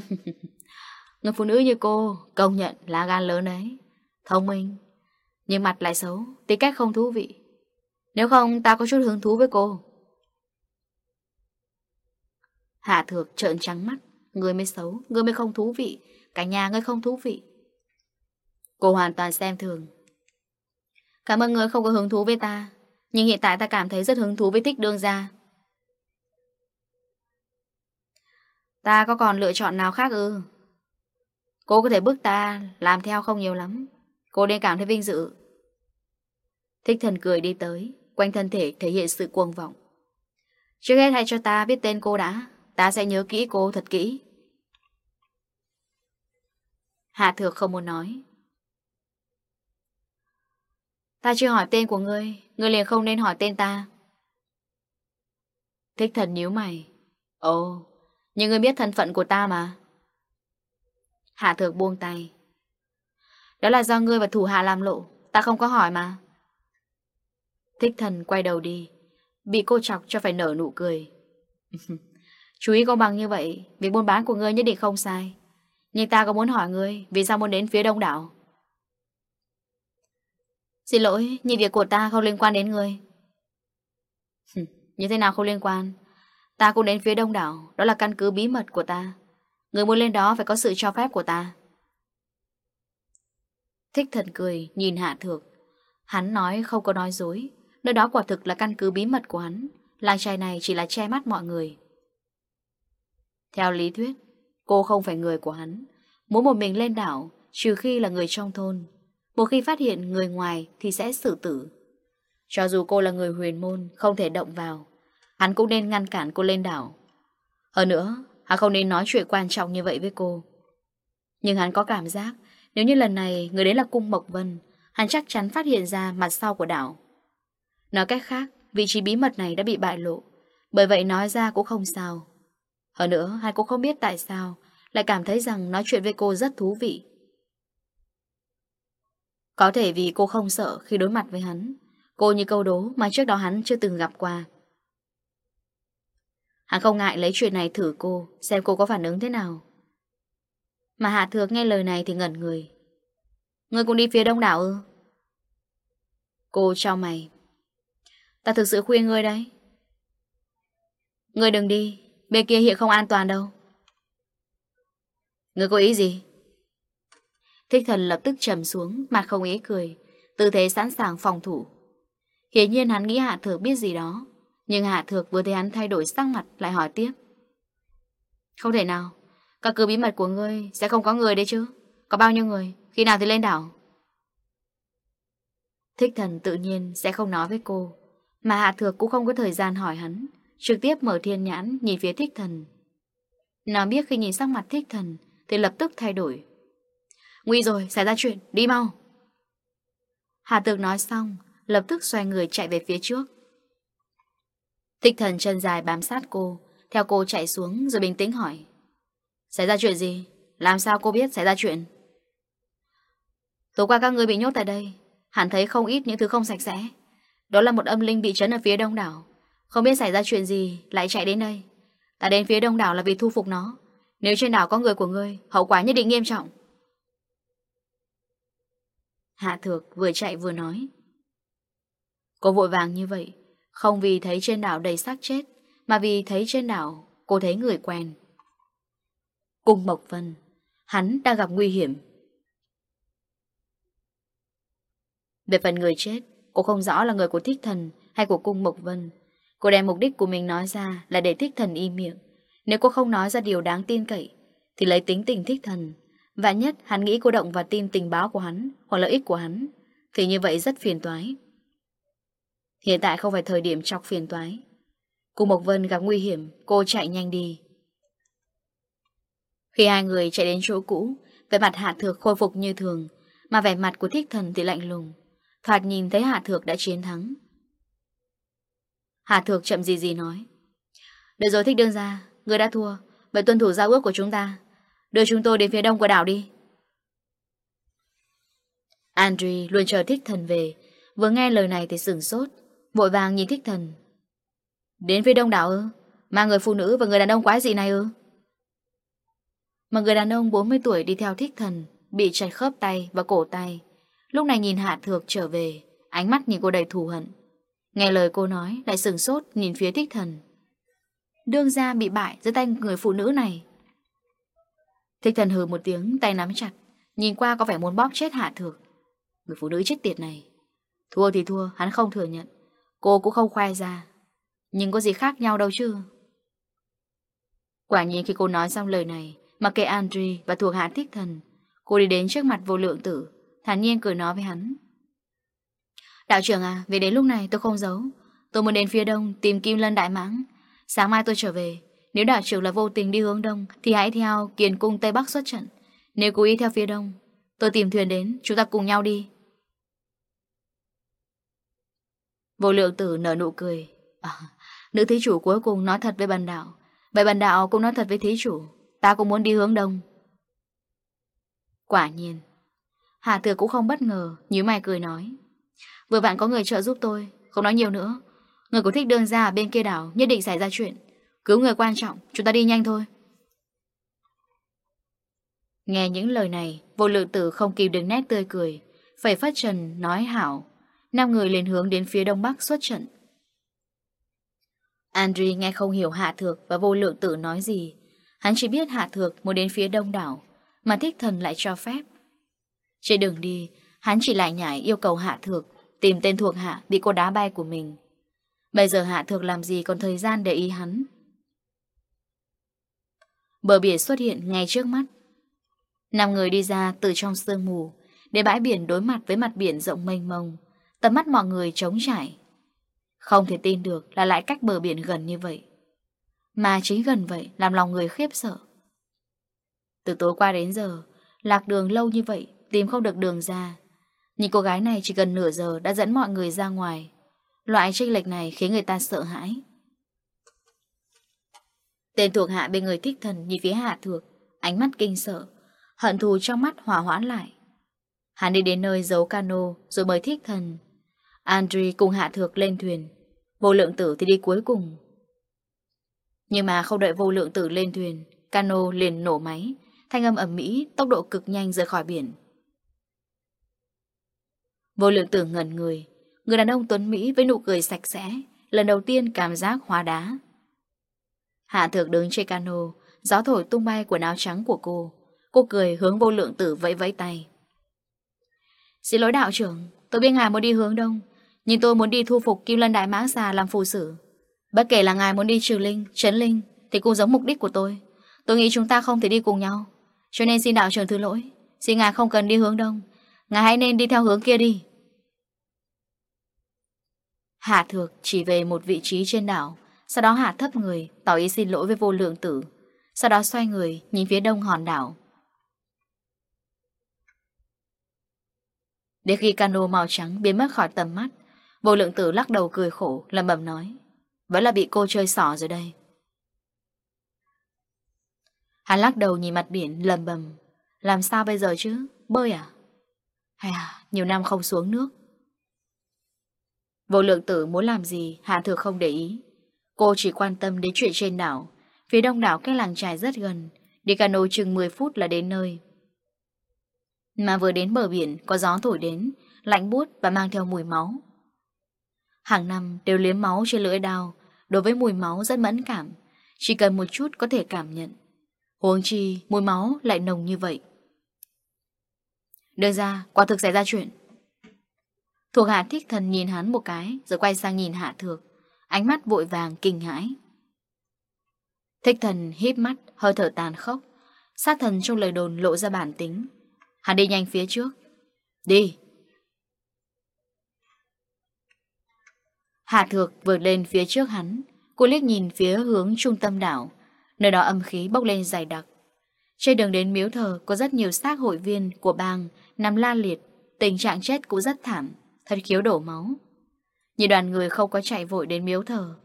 Người phụ nữ như cô công nhận là gan lớn đấy, thông minh, nhưng mặt lại xấu, tính cách không thú vị. Nếu không ta có chút hứng thú với cô. Hạ thược trợn trắng mắt, Ngươi mới xấu, ngươi mới không thú vị. Cả nhà ngươi không thú vị. Cô hoàn toàn xem thường. Cảm ơn ngươi không có hứng thú với ta Nhưng hiện tại ta cảm thấy rất hứng thú với thích đương gia. Ta có còn lựa chọn nào khác ư? Cô có thể bước ta Làm theo không nhiều lắm. Cô nên cảm thấy vinh dự. Thích thần cười đi tới Quanh thân thể thể hiện sự cuồng vọng. Trước hết hãy cho ta biết tên cô đã. Ta sẽ nhớ kỹ cô thật kỹ. Hạ Thược không muốn nói. Ta chưa hỏi tên của ngươi, ngươi liền không nên hỏi tên ta. Thích thần nhíu mày. Ồ, nhưng ngươi biết thân phận của ta mà. Hạ Thược buông tay. Đó là do ngươi và thủ hạ làm lộ, ta không có hỏi mà. Thích thần quay đầu đi, bị cô chọc cho phải nở nụ cười. Chú ý công bằng như vậy, việc buôn bán của ngươi nhất định không sai. Nhưng ta có muốn hỏi ngươi, Vì sao muốn đến phía đông đảo? Xin lỗi Nhưng việc của ta không liên quan đến ngươi. Như thế nào không liên quan? Ta cũng đến phía đông đảo, Đó là căn cứ bí mật của ta. Người muốn lên đó phải có sự cho phép của ta. Thích thần cười, Nhìn hạ thược. Hắn nói không có nói dối. Nơi đó quả thực là căn cứ bí mật của hắn. Làng trai này chỉ là che mắt mọi người. Theo lý thuyết Cô không phải người của hắn. Muốn một mình lên đảo, Trừ khi là người trong thôn. Một khi phát hiện người ngoài thì sẽ xử tử. Cho dù cô là người huyền môn, Không thể động vào, Hắn cũng nên ngăn cản cô lên đảo. Hơn nữa, Hắn không nên nói chuyện quan trọng như vậy với cô. Nhưng hắn có cảm giác, Nếu như lần này người đến là Cung Mộc Vân, Hắn chắc chắn phát hiện ra mặt sau của đảo. Nói cách khác, Vị trí bí mật này đã bị bại lộ, Bởi vậy nói ra cũng không sao. Hơn nữa, hai cô không biết tại sao, lại cảm thấy rằng nói chuyện với cô rất thú vị. Có thể vì cô không sợ khi đối mặt với hắn. Cô như câu đố mà trước đó hắn chưa từng gặp qua. Hắn không ngại lấy chuyện này thử cô, xem cô có phản ứng thế nào. Mà Hạ Thược nghe lời này thì ngẩn người. Người cũng đi phía đông đảo ư? Cô cho mày. Ta thực sự khuyên ngươi đấy. Ngươi đừng đi, Bên kia hiện không an toàn đâu. Người có ý gì? Thích thần lập tức trầm xuống, Mặt không ý cười, Tư thế sẵn sàng phòng thủ. Hiển nhiên hắn nghĩ Hạ Thược biết gì đó, Nhưng Hạ Thược vừa thấy hắn thay đổi sắc mặt Lại hỏi tiếp. Không thể nào, Các cứ bí mật của ngươi sẽ không có người đấy chứ? Có bao nhiêu người? Khi nào thì lên đảo? Thích thần tự nhiên sẽ không nói với cô, Mà Hạ Thược cũng không có thời gian hỏi hắn. Trực tiếp mở thiên nhãn nhìn phía thích thần. Nó biết khi nhìn sắc mặt thích thần Thì lập tức thay đổi. Nguy rồi, xảy ra chuyện, đi mau. Hà Tường nói xong Lập tức xoay người chạy về phía trước. Thích thần chân dài bám sát cô Theo cô chạy xuống rồi bình tĩnh hỏi. Xảy ra chuyện gì? Làm sao cô biết xảy ra chuyện? Tối qua các người bị nhốt tại đây Hẳn thấy không ít những thứ không sạch sẽ. Đó là một âm linh bị trấn ở phía đông đảo. Không biết xảy ra chuyện gì, Lại chạy đến đây. Ta đến phía đông đảo là vì thu phục nó. Nếu trên đảo có người của ngươi, Hậu quả nhất định nghiêm trọng. Hạ thược vừa chạy vừa nói. Cô vội vàng như vậy, Không vì thấy trên đảo đầy xác chết, Mà vì thấy trên đảo Cô thấy người quen. Cung Mộc Vân, Hắn đang gặp nguy hiểm. Về phần người chết, Cô không rõ là người của Thích Thần Hay của Cung Mộc Vân Cô đem mục đích của mình nói ra là để thích thần im miệng. Nếu cô không nói ra điều đáng tin cậy, thì lấy tính tình thích thần. Và nhất, hắn nghĩ cô động vào tin tình báo của hắn hoặc lợi ích của hắn. Thì như vậy rất phiền toái. Hiện tại không phải thời điểm chọc phiền toái. Cô Mộc Vân gặp nguy hiểm, cô chạy nhanh đi. Khi hai người chạy đến chỗ cũ, vẻ mặt Hạ Thược khôi phục như thường, mà vẻ mặt của thích thần thì lạnh lùng. Thoạt nhìn thấy Hạ Thược đã chiến thắng. Hà Thược chậm gì gì nói. Được rồi, thích đương ra Người đã thua. Vậy tuân thủ giao ước của chúng ta. Đưa chúng tôi đến phía đông của đảo đi. Andri luôn chờ thích thần về. Vừa nghe lời này thì sửng sốt. Vội vàng nhìn thích thần. Đến phía đông đảo ư? Mà người phụ nữ và người đàn ông quái gì này ư? Mà người đàn ông 40 tuổi đi theo thích thần Bị chặt khớp tay và cổ tay. Lúc này nhìn Hạ Thược trở về, Ánh mắt nhìn cô đầy thù hận. Nghe lời cô nói, lại sừng sốt, nhìn phía thích thần. Đương ra bị bại dưới tay người phụ nữ này. Thích thần hừ một tiếng, tay nắm chặt, Nhìn qua có vẻ muốn bóp chết hạ thược. Người phụ nữ chết tiệt này. Thua thì thua, hắn không thừa nhận. Cô cũng không khoe ra. Nhưng có gì khác nhau đâu chứ? Quả nhiên khi cô nói xong lời này, Mặc kệ Andre và thuộc hạ thích thần, Cô đi đến trước mặt vô lượng tử, Thản nhiên cười nói với hắn. Đạo trưởng à, về đến lúc này tôi không giấu. Tôi muốn đến phía đông tìm Kim Lân Đại Mãng. Sáng mai tôi trở về. Nếu đạo trưởng là vô tình đi hướng đông thì hãy theo kiền cung Tây Bắc xuất trận. Nếu cố ý theo phía đông, tôi tìm thuyền đến, chúng ta cùng nhau đi. Vô lượng tử nở nụ cười. À, nữ thí chủ cuối cùng nói thật với bần đạo. Vậy bần đạo cũng nói thật với thí chủ. Ta cũng muốn đi hướng đông. Quả nhiên. Hà thừa cũng không bất ngờ, như mày cười nói. Vừa vặn có người trợ giúp tôi, Không nói nhiều nữa. Người có thích đường ra bên kia đảo Nhất định xảy ra chuyện. Cứu người quan trọng, Chúng ta đi nhanh thôi. Nghe những lời này, Vô lượng tử không kìm được nét tươi cười Phải phát trần, nói hảo. Năm người liền hướng đến phía đông bắc xuất trận. Andri nghe không hiểu Hạ Thược và vô lượng tử nói gì. Hắn chỉ biết Hạ Thược muốn đến phía đông đảo, Mà thích thần lại cho phép. Trên đường đi Hắn chỉ lại nhảy, yêu cầu Hạ Thược Tìm tên thuộc Hạ bị cô đá bay của mình. Bây giờ Hạ Thược làm gì còn thời gian để ý hắn? Bờ biển xuất hiện ngay trước mắt. Năm người đi ra từ trong sương mù, Để bãi biển đối mặt với mặt biển rộng mênh mông. Tầm mắt mọi người trống trải. Không thể tin được là lại cách bờ biển gần như vậy. Mà chính gần vậy làm lòng người khiếp sợ. Từ tối qua đến giờ, Lạc đường lâu như vậy, Tìm không được đường ra. Nhìn cô gái này chỉ cần nửa giờ đã dẫn mọi người ra ngoài. Loại trích lệch này khiến người ta sợ hãi. Tên thuộc hạ bên người thích thần nhìn phía hạ thuộc ánh mắt kinh sợ, hận thù trong mắt hỏa hoãn lại. Hắn đi đến nơi giấu cano rồi mời thích thần. Andri cùng hạ thuộc lên thuyền, vô lượng tử thì đi cuối cùng. Nhưng mà không đợi vô lượng tử lên thuyền, cano liền nổ máy, thanh âm ẩm mỹ, tốc độ cực nhanh rời khỏi biển. Vô lượng tử ngẩn người. Người đàn ông Tuấn Mỹ với nụ cười sạch sẽ Lần đầu tiên cảm giác hóa đá. Hạ thược đứng trên cano Gió thổi tung bay quần áo trắng của cô. Cô cười hướng vô lượng tử vẫy vẫy tay. Xin lỗi đạo trưởng Tôi biết ngài muốn đi hướng đông Nhưng tôi muốn đi thu phục Kim Lân Đại Mã Già làm phù sử. Bất kể là ngài muốn đi trừ linh, trấn linh Thì cũng giống mục đích của tôi. Tôi nghĩ chúng ta không thể đi cùng nhau. Cho nên xin đạo trưởng thứ lỗi. Xin ngài không cần đi hướng đông. Ngài hãy nên đi theo hướng kia đi. Hạ thược chỉ về một vị trí trên đảo Sau đó hạ thấp người Tỏ ý xin lỗi với vô lượng tử Sau đó xoay người nhìn phía đông hòn đảo Đến khi cano màu trắng biến mất khỏi tầm mắt Vô lượng tử lắc đầu cười khổ lầm bầm nói Vẫn là bị cô chơi xỏ rồi đây Hắn lắc đầu nhìn mặt biển lầm bầm Làm sao bây giờ chứ? Bơi à? Hay à, nhiều năm không xuống nước Vô lượng tử muốn làm gì, Hạ Thược không để ý. Cô chỉ quan tâm đến chuyện trên đảo. Phía đông đảo cách làng trài rất gần, Đi cano chừng 10 phút là đến nơi. Mà vừa đến bờ biển, Có gió thổi đến, Lạnh bút và mang theo mùi máu. Hàng năm đều liếm máu trên lưỡi đao, Đối với mùi máu rất mẫn cảm. Chỉ cần một chút có thể cảm nhận. Huống chi mùi máu lại nồng như vậy. Đưa ra, quả thực xảy ra chuyện. Thuộc hạ thích thần nhìn hắn một cái, Rồi quay sang nhìn hạ thược. Ánh mắt vội vàng, kinh hãi. Thích thần híp mắt, Hơi thở tàn khốc. Sát thần trong lời đồn lộ ra bản tính. Hắn đi nhanh phía trước. Đi! Hạ thược vượt lên phía trước hắn. Cô liếc nhìn phía hướng trung tâm đảo. Nơi đó âm khí bốc lên dày đặc. Trên đường đến miếu thờ, có rất nhiều xác hội viên của bang nằm la liệt. Tình trạng chết cũng rất thảm. Thật khiếu đổ máu. Nhìn đoàn người không có chạy vội đến miếu thờ.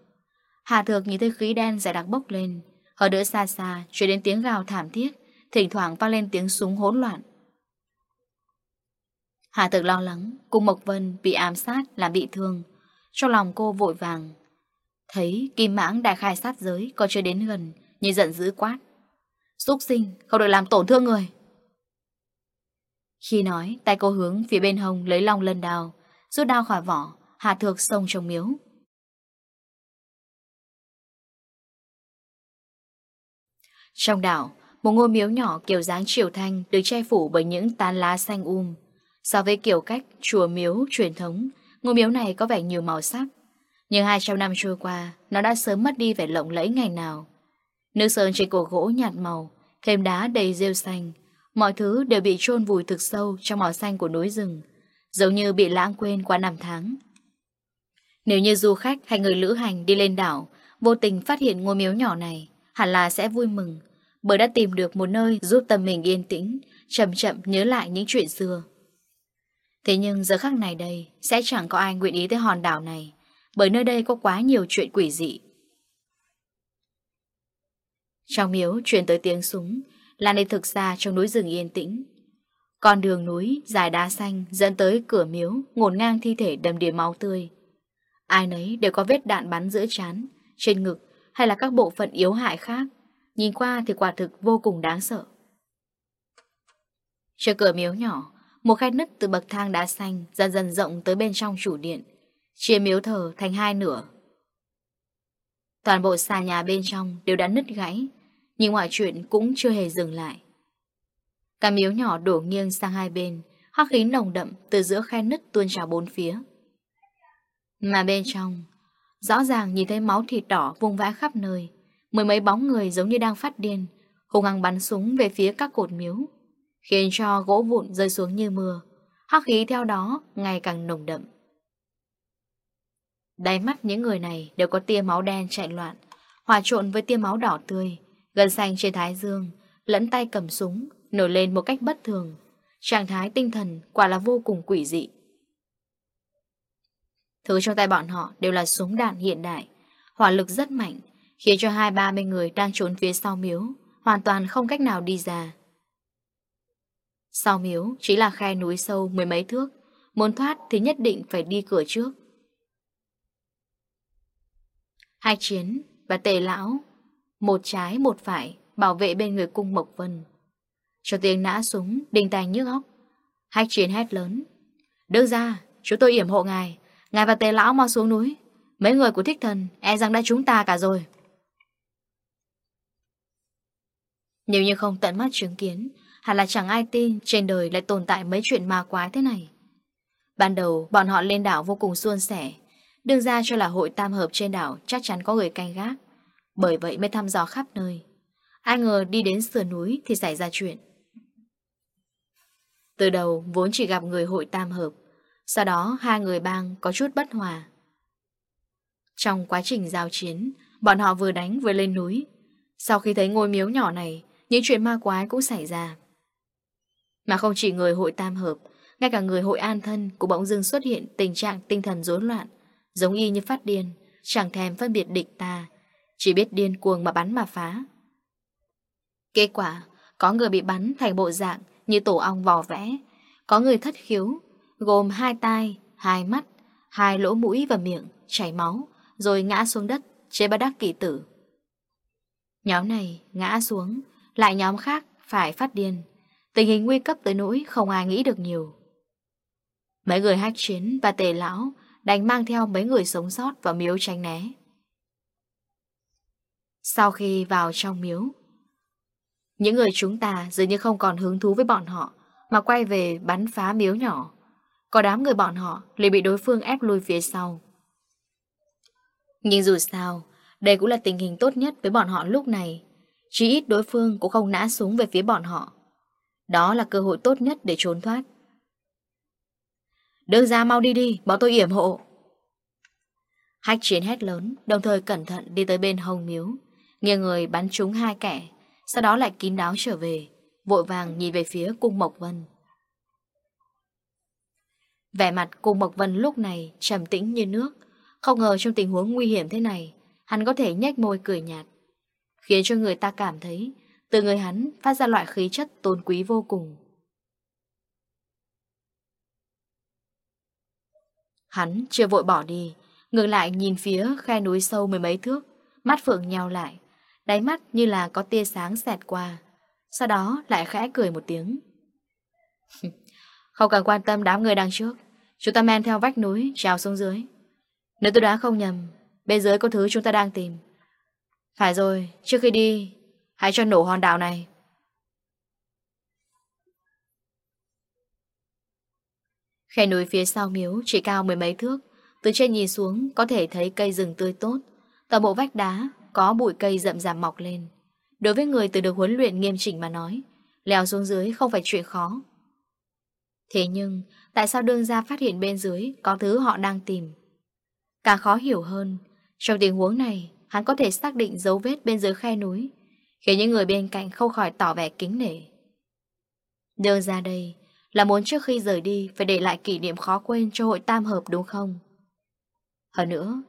Hà Thược nhìn thấy khí đen dài đặc bốc lên. Ở đỡ xa xa Chuyển đến tiếng gào thảm thiết, Thỉnh thoảng vang lên tiếng súng hỗn loạn. Hà Thược lo lắng, Cùng Mộc Vân bị ám sát làm bị thương. Trong lòng cô vội vàng. Thấy kim mãng đại khai sát giới, Còn chưa đến gần, Nhìn giận dữ quát. Xúc sinh, không được làm tổn thương người. Khi nói, tay cô hướng phía bên hồng lấy long lần đào Rút đao khỏi vỏ, Hạ thược sông trong miếu. Trong đảo, Một ngôi miếu nhỏ kiểu dáng triều thanh Được che phủ bởi những tán lá xanh um. So với kiểu cách chùa miếu truyền thống, Ngôi miếu này có vẻ nhiều màu sắc. Nhưng 200 năm trôi qua, Nó đã sớm mất đi vẻ lộng lẫy ngày nào. Nước sơn trên cổ gỗ nhạt màu, Thêm đá đầy rêu xanh. Mọi thứ đều bị chôn vùi thực sâu Trong màu xanh của núi rừng giống như bị lãng quên qua năm tháng. Nếu như du khách hay người lữ hành đi lên đảo, vô tình phát hiện ngôi miếu nhỏ này, hẳn là sẽ vui mừng, bởi đã tìm được một nơi giúp tâm mình yên tĩnh, chậm chậm nhớ lại những chuyện xưa. Thế nhưng giờ khắc này đây, sẽ chẳng có ai nguyện ý tới hòn đảo này, bởi nơi đây có quá nhiều chuyện quỷ dị. Trong miếu truyền tới tiếng súng, là nơi thực ra trong núi rừng yên tĩnh, con đường núi, dài đá xanh dẫn tới cửa miếu, ngổn ngang thi thể đầm đìa máu tươi. Ai nấy đều có vết đạn bắn giữa chán, trên ngực hay là các bộ phận yếu hại khác. Nhìn qua thì quả thực vô cùng đáng sợ. Trên cửa miếu nhỏ, một khe nứt từ bậc thang đá xanh dần dần rộng tới bên trong chủ điện, chia miếu thờ thành hai nửa. Toàn bộ xà nhà bên trong đều đã nứt gãy, nhưng mọi chuyện cũng chưa hề dừng lại. Cả miếu nhỏ đổ nghiêng sang hai bên, hắc khí nồng đậm từ giữa khe nứt tuôn trào bốn phía. Mà bên trong, rõ ràng nhìn thấy máu thịt đỏ vung vãi khắp nơi, mười mấy bóng người giống như đang phát điên, hùng hăng bắn súng về phía các cột miếu, khiến cho gỗ vụn rơi xuống như mưa, hắc khí theo đó ngày càng nồng đậm. Đáy mắt những người này đều có tia máu đen chạy loạn, hòa trộn với tia máu đỏ tươi, gần xanh trên thái dương, lẫn tay cầm súng, nổi lên một cách bất thường. Trạng thái tinh thần quả là vô cùng quỷ dị. Thứ trong tay bọn họ đều là súng đạn hiện đại, hỏa lực rất mạnh, khiến cho hai ba mươi người đang trốn phía sau miếu, hoàn toàn không cách nào đi ra. Sau miếu chỉ là khe núi sâu mười mấy thước, muốn thoát thì nhất định phải đi cửa trước. Hai chiến và tề lão, một trái một phải, bảo vệ bên người cung Mộc Vân. Cho tiếng nã súng, đình tài nhức hóc. Hách chiến hét lớn. Đức ra, chúng tôi yểm hộ ngài. Ngài và tề lão mau xuống núi. Mấy người của thích thần, e rằng đã chúng ta cả rồi. Nếu như không tận mắt chứng kiến, hẳn là chẳng ai tin trên đời lại tồn tại mấy chuyện ma quái thế này. Ban đầu, bọn họ lên đảo vô cùng suôn sẻ. Đương ra cho là hội tam hợp trên đảo chắc chắn có người canh gác. Bởi vậy mới thăm dò khắp nơi. Ai ngờ đi đến sườn núi thì xảy ra chuyện. Từ đầu vốn chỉ gặp người hội tam hợp, Sau đó hai người bang có chút bất hòa. Trong quá trình giao chiến, Bọn họ vừa đánh vừa lên núi. Sau khi thấy ngôi miếu nhỏ này, Những chuyện ma quái cũng xảy ra. Mà không chỉ người hội tam hợp, Ngay cả người hội an thân Cũng bỗng dưng xuất hiện tình trạng tinh thần rối loạn, Giống y như phát điên, Chẳng thèm phân biệt địch ta, Chỉ biết điên cuồng mà bắn mà phá. Kết quả, Có người bị bắn thành bộ dạng như tổ ong vò vẽ. Có người thất khiếu, gồm hai tai, hai mắt, hai lỗ mũi và miệng, chảy máu, rồi ngã xuống đất, chế bất đắc kỳ tử. Nhóm này ngã xuống, lại nhóm khác phải phát điên. Tình hình nguy cấp tới nỗi không ai nghĩ được nhiều. Mấy người hát chiến và tề lão đành mang theo mấy người sống sót vào miếu tránh né. Sau khi vào trong miếu, những người chúng ta dường như không còn hứng thú với bọn họ, Mà quay về bắn phá miếu nhỏ. Có đám người bọn họ lại bị đối phương ép lui phía sau. Nhưng dù sao, Đây cũng là tình hình tốt nhất với bọn họ lúc này. Chỉ ít đối phương cũng không nã súng về phía bọn họ. Đó là cơ hội tốt nhất để trốn thoát. Đưa ra mau đi đi, Bọn tôi yểm hộ. Hách chiến hét lớn, Đồng thời cẩn thận đi tới bên hồng miếu Nghe người bắn trúng hai kẻ. Sau đó lại kín đáo trở về, Vội vàng nhìn về phía cung Mộc Vân. Vẻ mặt cung Mộc Vân lúc này trầm tĩnh như nước, Không ngờ trong tình huống nguy hiểm thế này, Hắn có thể nhếch môi cười nhạt, Khiến cho người ta cảm thấy Từ người hắn phát ra loại khí chất tôn quý vô cùng. Hắn chưa vội bỏ đi, Ngược lại nhìn phía khe núi sâu mười mấy thước, Mắt phượng nhau lại Đáy mắt như là có tia sáng xẹt qua. Sau đó lại khẽ cười một tiếng. Không cần quan tâm đám người đằng trước. Chúng ta men theo vách núi trào xuống dưới. Nếu tôi đoán không nhầm Bên dưới có thứ chúng ta đang tìm. Phải rồi, trước khi đi Hãy cho nổ hòn đảo này. Khe núi phía sau miếu chỉ cao mười mấy thước. Từ trên nhìn xuống có thể thấy cây rừng tươi tốt. Toàn bộ vách đá có bụi cây rậm rạp mọc lên. Đối với người từ được huấn luyện nghiêm chỉnh mà nói, leo xuống dưới không phải chuyện khó. Thế nhưng, tại sao đương gia phát hiện bên dưới có thứ họ đang tìm? Càng khó hiểu hơn, trong tình huống này, hắn có thể xác định dấu vết bên dưới khe núi, khiến những người bên cạnh không khỏi tỏ vẻ kính nể. Đương gia đây là muốn trước khi rời đi phải để lại kỷ niệm khó quên cho hội tam hợp đúng không? Hơn nữa,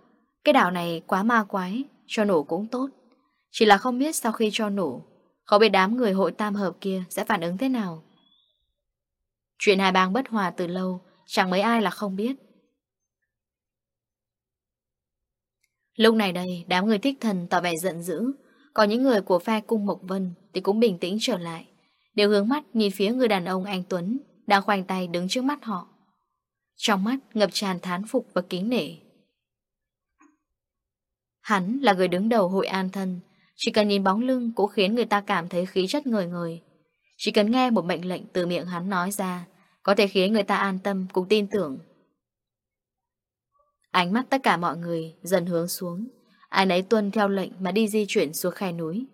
cái đảo này quá ma quái, cho nổ cũng tốt. Chỉ là không biết sau khi cho nổ, không biết đám người hội tam hợp kia sẽ phản ứng thế nào. Chuyện hai bang bất hòa từ lâu, chẳng mấy ai là không biết. Lúc này đây, đám người thích thần tỏ vẻ giận dữ, còn những người của phe cung Mộc Vân thì cũng bình tĩnh trở lại, đều hướng mắt nhìn phía người đàn ông anh Tuấn đang khoanh tay đứng trước mắt họ. Trong mắt ngập tràn thán phục và kính nể. Hắn là người đứng đầu hội an thân. Chỉ cần nhìn bóng lưng cũng khiến người ta cảm thấy khí chất người người Chỉ cần nghe một mệnh lệnh từ miệng hắn nói ra, Có thể khiến người ta an tâm cũng tin tưởng. Ánh mắt tất cả mọi người dần hướng xuống. Ai nấy tuân theo lệnh mà đi di chuyển xuống khe núi.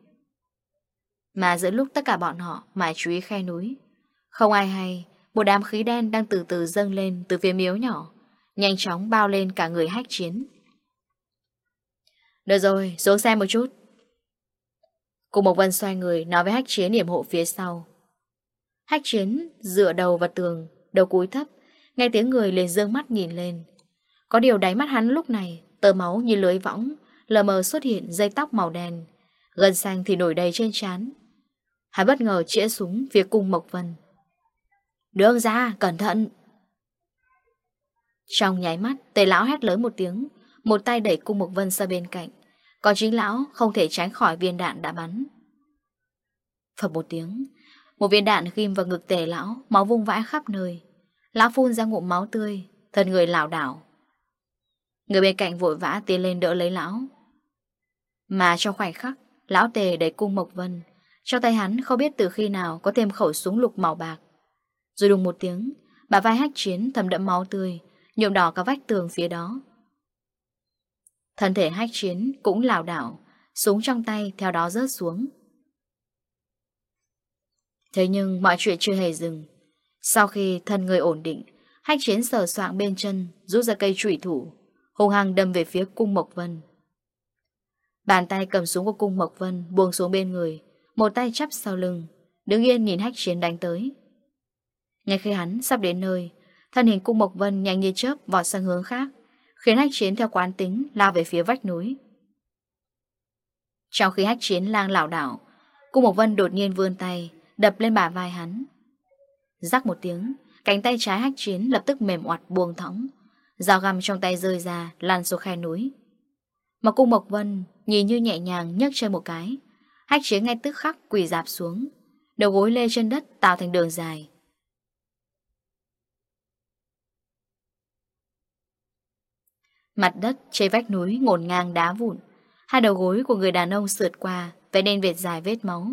Mà giữa lúc tất cả bọn họ mãi chú ý khe núi, Không ai hay, Một đám khí đen đang từ từ dâng lên từ phía miếu nhỏ, Nhanh chóng bao lên cả người hách chiến. Được rồi, xuống xe một chút. Cô Mộc Vân xoay người nói với Hách Chiến hiểm hộ phía sau. Hách Chiến dựa đầu vào tường, đầu cúi thấp, nghe tiếng người liền dương mắt nhìn lên. Có điều đáy mắt hắn lúc này, tờ máu như lưới võng, lờ mờ xuất hiện dây tóc màu đen, gần sang thì nổi đầy trên trán. Hắn bất ngờ chĩa súng phía cung Mộc Vân. Đương ra, cẩn thận! Trong nháy mắt, tề lão hét lớn một tiếng, một tay đẩy cung Mộc Vân ra bên cạnh. Còn chính lão không thể tránh khỏi viên đạn đã bắn. Phật một tiếng, Một viên đạn ghim vào ngực tề lão, Máu vung vãi khắp nơi. Lão phun ra ngụm máu tươi, Thân người lảo đảo. Người bên cạnh vội vã tiến lên đỡ lấy lão. Mà trong khoảnh khắc, Lão tề đẩy cung Mộc Vân cho tay hắn không biết từ khi nào Có thêm khẩu súng lục màu bạc. Rồi đùng một tiếng, Bà vai hách chiến thầm đẫm máu tươi Nhộm đỏ cả vách tường phía đó. Thân thể hách chiến cũng lào đảo, Súng trong tay theo đó rớt xuống. Thế nhưng mọi chuyện chưa hề dừng. Sau khi thân người ổn định, Hách chiến sờ soạng bên chân, Rút ra cây trụy thủ Hùng hăng đâm về phía cung Mộc Vân. Bàn tay cầm súng của cung Mộc Vân Buông xuống bên người, Một tay chắp sau lưng, Đứng yên nhìn hách chiến đánh tới. Ngay khi hắn sắp đến nơi, Thân hình cung Mộc Vân nhanh như chớp vọt sang hướng khác khiến hách chiến theo quán tính lao về phía vách núi. Trong khi hách chiến lang lảo đảo, Cung Mộc Vân đột nhiên vươn tay, đập lên bả vai hắn. Rắc một tiếng, cánh tay trái hách chiến lập tức mềm oặt buông thõng, dao găm trong tay rơi ra, lan xuống khe núi. Mà Cung Mộc Vân nhìn như nhẹ nhàng nhấc chân một cái, hách chiến ngay tức khắc quỳ dạp xuống, đầu gối lê trên đất tạo thành đường dài, Mặt đất chê vách núi ngổn ngang đá vụn. Hai đầu gối của người đàn ông sượt qua Vẽ nên vệt dài vết máu.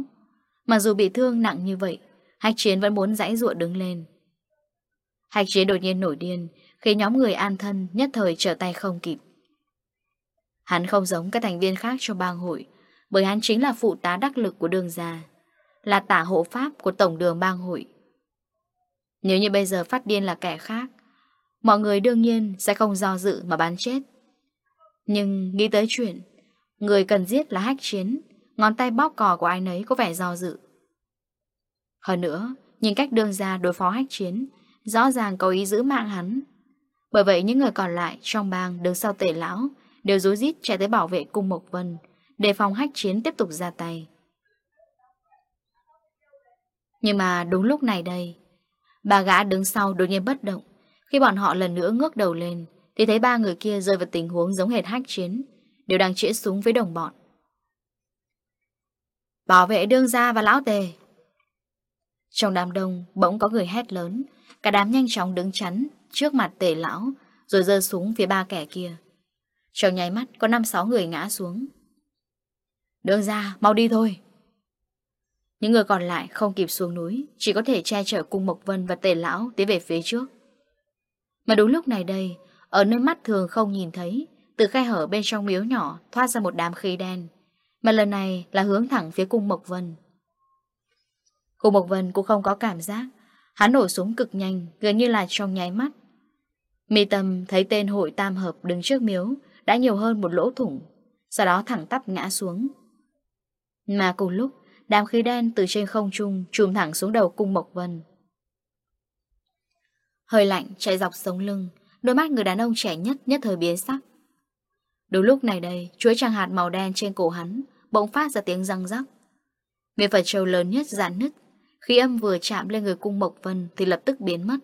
Mặc dù bị thương nặng như vậy Hạch Chiến vẫn muốn dãy ruộng đứng lên. Hạch Chiến đột nhiên nổi điên khi nhóm người an thân, nhất thời trở tay không kịp. Hắn không giống các thành viên khác trong bang hội, Bởi hắn chính là phụ tá đắc lực của đường già, Là tả hộ pháp của tổng đường bang hội. Nếu như bây giờ phát điên là kẻ khác Mọi người đương nhiên sẽ không do dự mà bán chết. Nhưng nghĩ tới chuyện, Người cần giết là hách chiến, Ngón tay bóp cò của ai nấy có vẻ do dự. Hơn nữa, Nhìn cách đương ra đối phó hách chiến, Rõ ràng có ý giữ mạng hắn. Bởi vậy những người còn lại Trong bang đứng sau tể lão Đều rối rít chạy tới bảo vệ cung Mộc Vân, đề phòng hách chiến tiếp tục ra tay. Nhưng mà đúng lúc này đây Bà gã đứng sau đột nhiên bất động khi bọn họ lần nữa ngước đầu lên, Thì thấy ba người kia rơi vào tình huống giống hệt hách chiến, Đều đang chĩa súng với đồng bọn. Bảo vệ đương gia và lão tề. Trong đám đông, bỗng có người hét lớn, Cả đám nhanh chóng đứng chắn Trước mặt tề lão, Rồi rơi súng phía ba kẻ kia. Trong nháy mắt, có 5-6 người ngã xuống. Đương gia, mau đi thôi. Những người còn lại không kịp xuống núi, Chỉ có thể che chở cung Mộc Vân và Tề Lão Tiến về phía trước. Mà đúng lúc này đây, ở nơi mắt thường không nhìn thấy, từ khe hở bên trong miếu nhỏ thoát ra một đám khí đen. Mà lần này là hướng thẳng phía cung Mộc Vân. Cung Mộc Vân cũng không có cảm giác, hắn nổ súng cực nhanh, gần như là trong nháy mắt. Mì tâm thấy tên hội tam hợp đứng trước miếu đã nhiều hơn một lỗ thủng, sau đó thẳng tắp ngã xuống. Mà cùng lúc, đám khí đen từ trên không trung trùm thẳng xuống đầu cung Mộc Vân. Hơi lạnh chạy dọc sống lưng, Đôi mắt người đàn ông trẻ nhất nhất thời biến sắc. Đúng lúc này đây, Chuối tràng hạt màu đen trên cổ hắn Bỗng phát ra tiếng răng rắc. Về phật trâu lớn nhất giãn nứt, Khi âm vừa chạm lên người cung Mộc Vân Thì lập tức biến mất.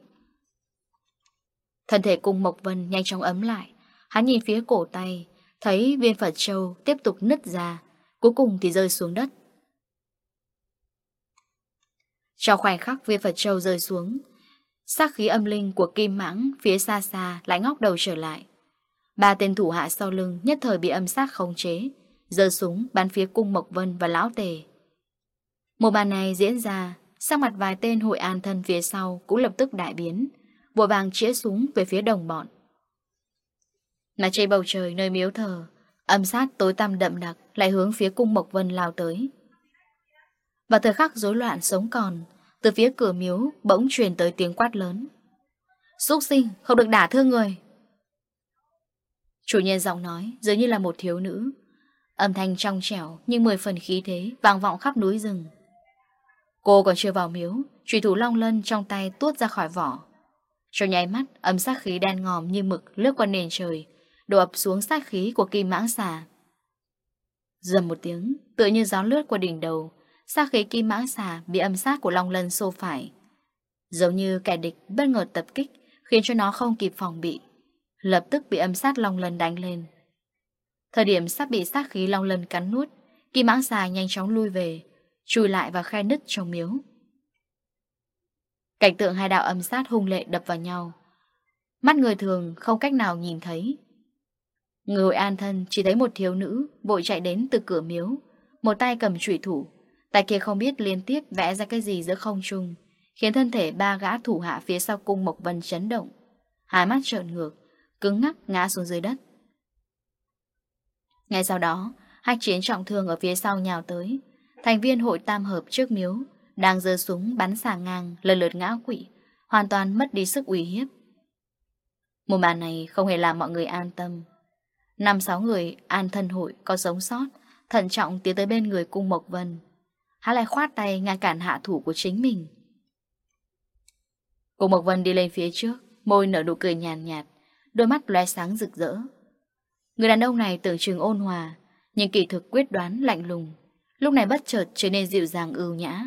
Thân thể cung Mộc Vân nhanh chóng ấm lại, Hắn nhìn phía cổ tay, Thấy viên Phật Châu tiếp tục nứt ra, Cuối cùng thì rơi xuống đất. Trong khoảnh khắc viên Phật Châu rơi xuống Sát khí âm linh của kim mãng phía xa xa lại ngóc đầu trở lại. Ba tên thủ hạ sau lưng nhất thời bị âm sát khống chế, giơ súng bắn phía cung Mộc Vân và Lão Tề. Một màn này diễn ra, sắc mặt vài tên hội an thân phía sau cũng lập tức đại biến, vội vàng chĩa súng về phía đồng bọn. Mà trên bầu trời nơi miếu thờ, âm sát tối tăm đậm đặc lại hướng phía cung Mộc Vân lao tới. Và thời khắc rối loạn sống còn, từ phía cửa miếu bỗng truyền tới tiếng quát lớn. Xúc sinh, không được đả thương người. Chủ nhân giọng nói, dường như là một thiếu nữ. Âm thanh trong trẻo, nhưng mười phần khí thế, vang vọng khắp núi rừng. Cô còn chưa vào miếu Trùy thủ long lân trong tay tuốt ra khỏi vỏ. Cho nháy mắt Âm sát khí đen ngòm như mực lướt qua nền trời, Đổ ập xuống sát khí của kim mãng xà. Dầm một tiếng, Tựa như gió lướt qua đỉnh đầu Sát khí kim mãng xà bị âm sát của Long Lân xô phải. Giống như kẻ địch bất ngờ tập kích, khiến cho nó không kịp phòng bị. Lập tức bị âm sát Long Lân đánh lên. Thời điểm sắp bị sát khí Long Lân cắn nuốt, kim mãng xà nhanh chóng lui về, chùi lại và khe nứt trong miếu. Cảnh tượng hai đạo âm sát hung lệ đập vào nhau. Mắt người thường không cách nào nhìn thấy. Người hội an thân chỉ thấy một thiếu nữ vội chạy đến từ cửa miếu, một tay cầm trụy thủ, tại kia không biết liên tiếp vẽ ra cái gì giữa không trung, Khiến thân thể ba gã thủ hạ phía sau cung Mộc Vân chấn động. Hai mắt trợn ngược, Cứng ngắc ngã xuống dưới đất. Ngay sau đó Hách chiến trọng thương ở phía sau nhào tới. Thành viên hội tam hợp trước miếu, Đang dơ súng bắn xà ngang, Lần lượt ngã quỷ Hoàn toàn mất đi sức uy hiếp. Một màn này không hề làm mọi người an tâm. Năm sáu người an thân hội có sống sót, Thận trọng tiến tới bên người cung Mộc Vân. Hắn lại khoát tay ngăn cản hạ thủ của chính mình. Cô Mộc Vân đi lên phía trước Môi nở nụ cười nhàn nhạt, Đôi mắt lóe sáng rực rỡ. Người đàn ông này tưởng chừng ôn hòa Nhưng kỳ thực quyết đoán lạnh lùng Lúc này bất chợt trở nên dịu dàng ưu nhã.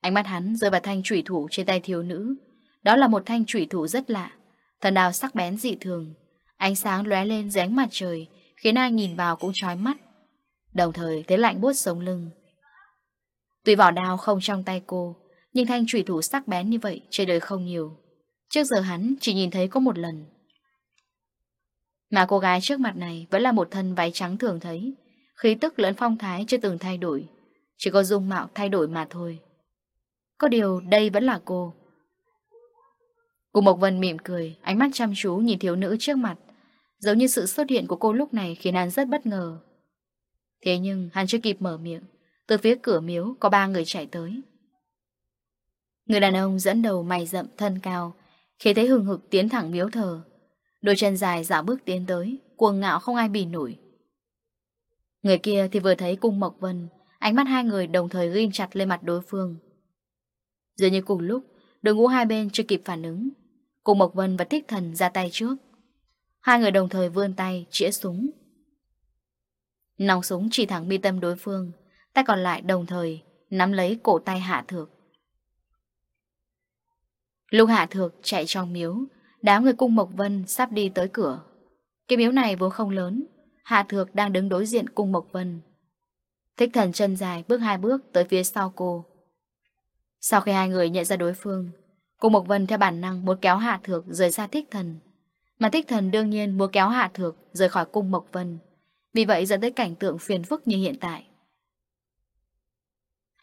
Ánh mắt hắn rơi vào thanh trủy thủ trên tay thiếu nữ. Đó là một thanh trủy thủ rất lạ Thần đào sắc bén dị thường Ánh sáng lóe lên dưới mặt trời Khiến ai nhìn vào cũng chói mắt. Đồng thời thế lạnh buốt sống lưng. Tuy vỏ đao không trong tay cô, nhưng thanh trùy thủ sắc bén như vậy trên đời không nhiều. Trước giờ hắn chỉ nhìn thấy có một lần. Mà cô gái trước mặt này vẫn là một thân váy trắng thường thấy, khí tức lẫn phong thái chưa từng thay đổi, chỉ có dung mạo thay đổi mà thôi. Có điều đây vẫn là cô. Cụ Mộc Vân mỉm cười, ánh mắt chăm chú nhìn thiếu nữ trước mặt, giống như sự xuất hiện của cô lúc này khiến hắn rất bất ngờ. Thế nhưng hắn chưa kịp mở miệng, từ phía cửa miếu có ba người chạy tới. Người đàn ông dẫn đầu mày rậm thân cao, khi thấy hừng hực tiến thẳng miếu thờ. Đôi chân dài dạo bước tiến tới, cuồng ngạo không ai bì nổi. Người kia thì vừa thấy cung Mộc Vân, ánh mắt hai người đồng thời ghim chặt lên mặt đối phương. Dường như cùng lúc, đội ngũ hai bên chưa kịp phản ứng. Cung Mộc Vân và Thích Thần ra tay trước. Hai người đồng thời vươn tay, chĩa súng. Nòng súng chỉ thẳng mi tâm đối phương, tay còn lại đồng thời nắm lấy cổ tay Hạ Thược. Lúc Hạ Thược chạy trong miếu, đám người cung Mộc Vân sắp đi tới cửa. Cái miếu này vốn không lớn, Hạ Thược đang đứng đối diện cung Mộc Vân. Thích thần chân dài bước hai bước tới phía sau cô. Sau khi hai người nhận ra đối phương, cung Mộc Vân theo bản năng muốn kéo Hạ Thược rời xa thích thần. Mà thích thần đương nhiên muốn kéo Hạ Thược rời khỏi cung Mộc Vân. Vì vậy dẫn tới cảnh tượng phiền phức như hiện tại.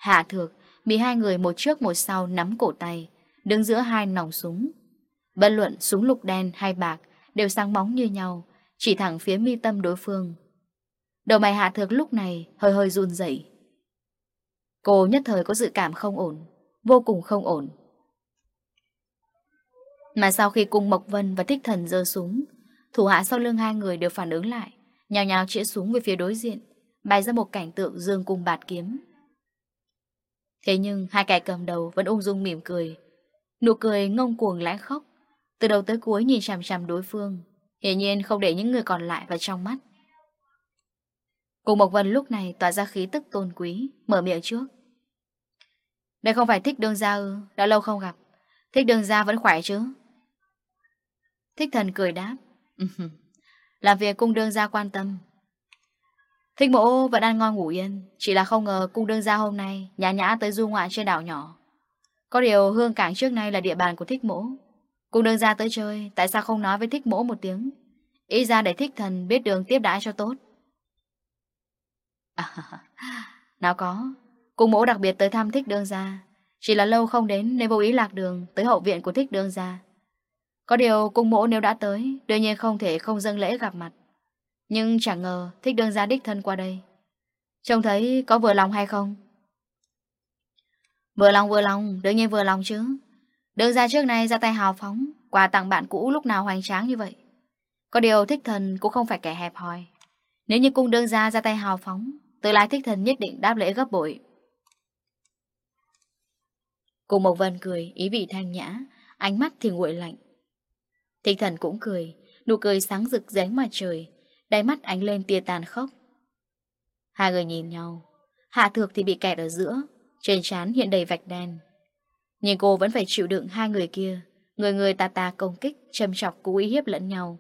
Hạ thược bị hai người một trước một sau nắm cổ tay, đứng giữa hai nòng súng. Bất luận súng lục đen hay bạc đều sáng bóng như nhau, chỉ thẳng phía mi tâm đối phương. Đầu mày hạ thược lúc này hơi hơi run dậy. Cô nhất thời có dự cảm không ổn, vô cùng không ổn. Mà sau khi cung Mộc Vân và Thích Thần dơ súng, thủ hạ sau lưng hai người đều phản ứng lại, nhào nhào chĩa súng về phía đối diện, bày ra một cảnh tượng dương cung bạt kiếm. Thế nhưng hai kẻ cầm đầu vẫn ung dung mỉm cười. Nụ cười ngông cuồng lãi khóc. Từ đầu tới cuối nhìn chằm chằm đối phương. Hiển nhiên không để những người còn lại vào trong mắt. Cùng Mộc Vân lúc này tỏa ra khí tức tôn quý, mở miệng trước. Đây không phải thích đương gia ư, đã lâu không gặp. Thích đương gia vẫn khỏe chứ? Thích thần cười đáp. Làm việc cung đương gia quan tâm, Thích mộ vẫn ăn ngon ngủ yên Chỉ là không ngờ cung đương gia hôm nay Nhã nhã tới du ngoạn trên đảo nhỏ. Có điều hương cảng trước nay là địa bàn của thích mộ Cung đương gia tới chơi Tại sao không nói với thích mộ một tiếng? Ý ra để thích thần biết đường tiếp đãi cho tốt. À, Nào có Cung mộ đặc biệt tới thăm thích đương gia. Chỉ là lâu không đến nên vô ý lạc đường Tới hậu viện của thích đương gia. Có điều cung mộ nếu đã tới Đương nhiên không thể không dâng lễ gặp mặt. Nhưng chẳng ngờ thích đương gia đích thân qua đây. Trông thấy có vừa lòng hay không? Vừa lòng vừa lòng, đương nhiên vừa lòng chứ. Đương gia trước nay ra tay hào phóng Quà tặng bạn cũ lúc nào hoành tráng như vậy. Có điều thích thần cũng không phải kẻ hẹp hòi. Nếu như cung đương gia ra tay hào phóng Tương lai thích thần nhất định đáp lễ gấp bội. Cùng Mộc Vân cười, ý vị thanh nhã Ánh mắt thì nguội lạnh. Thích thần cũng cười Nụ cười sáng rực dưới mặt trời Đáy mắt ánh lên tia tàn khốc. Hai người nhìn nhau. Hạ thược thì bị kẹt ở giữa. Trên trán hiện đầy vạch đen. Nhưng cô vẫn phải chịu đựng hai người kia. Người người tà tà công kích, Châm chọc cú ý hiếp lẫn nhau.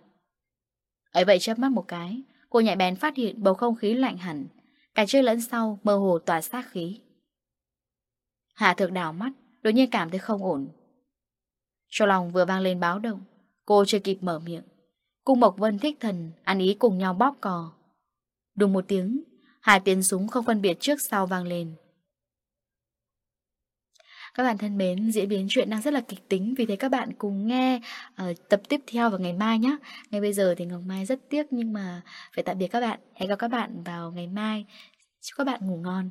Ấy vậy chớp mắt một cái, Cô nhạy bén phát hiện bầu không khí lạnh hẳn. Cả trước lẫn sau mơ hồ tỏa sát khí. Hạ thược đảo mắt, Đột nhiên cảm thấy không ổn. Trong lòng vừa vang lên báo động, Cô chưa kịp mở miệng. Cung Mộc Vân thích thần, ăn ý cùng nhau bóp cò. Đùng một tiếng, hai tiếng súng không phân biệt trước sau vang lên. Các bạn thân mến, diễn biến chuyện đang rất là kịch tính Vì thế các bạn cùng nghe uh, tập tiếp theo vào ngày mai nhé Ngay bây giờ thì Ngọc Mai rất tiếc nhưng mà phải tạm biệt các bạn Hẹn gặp các bạn vào ngày mai Chúc các bạn ngủ ngon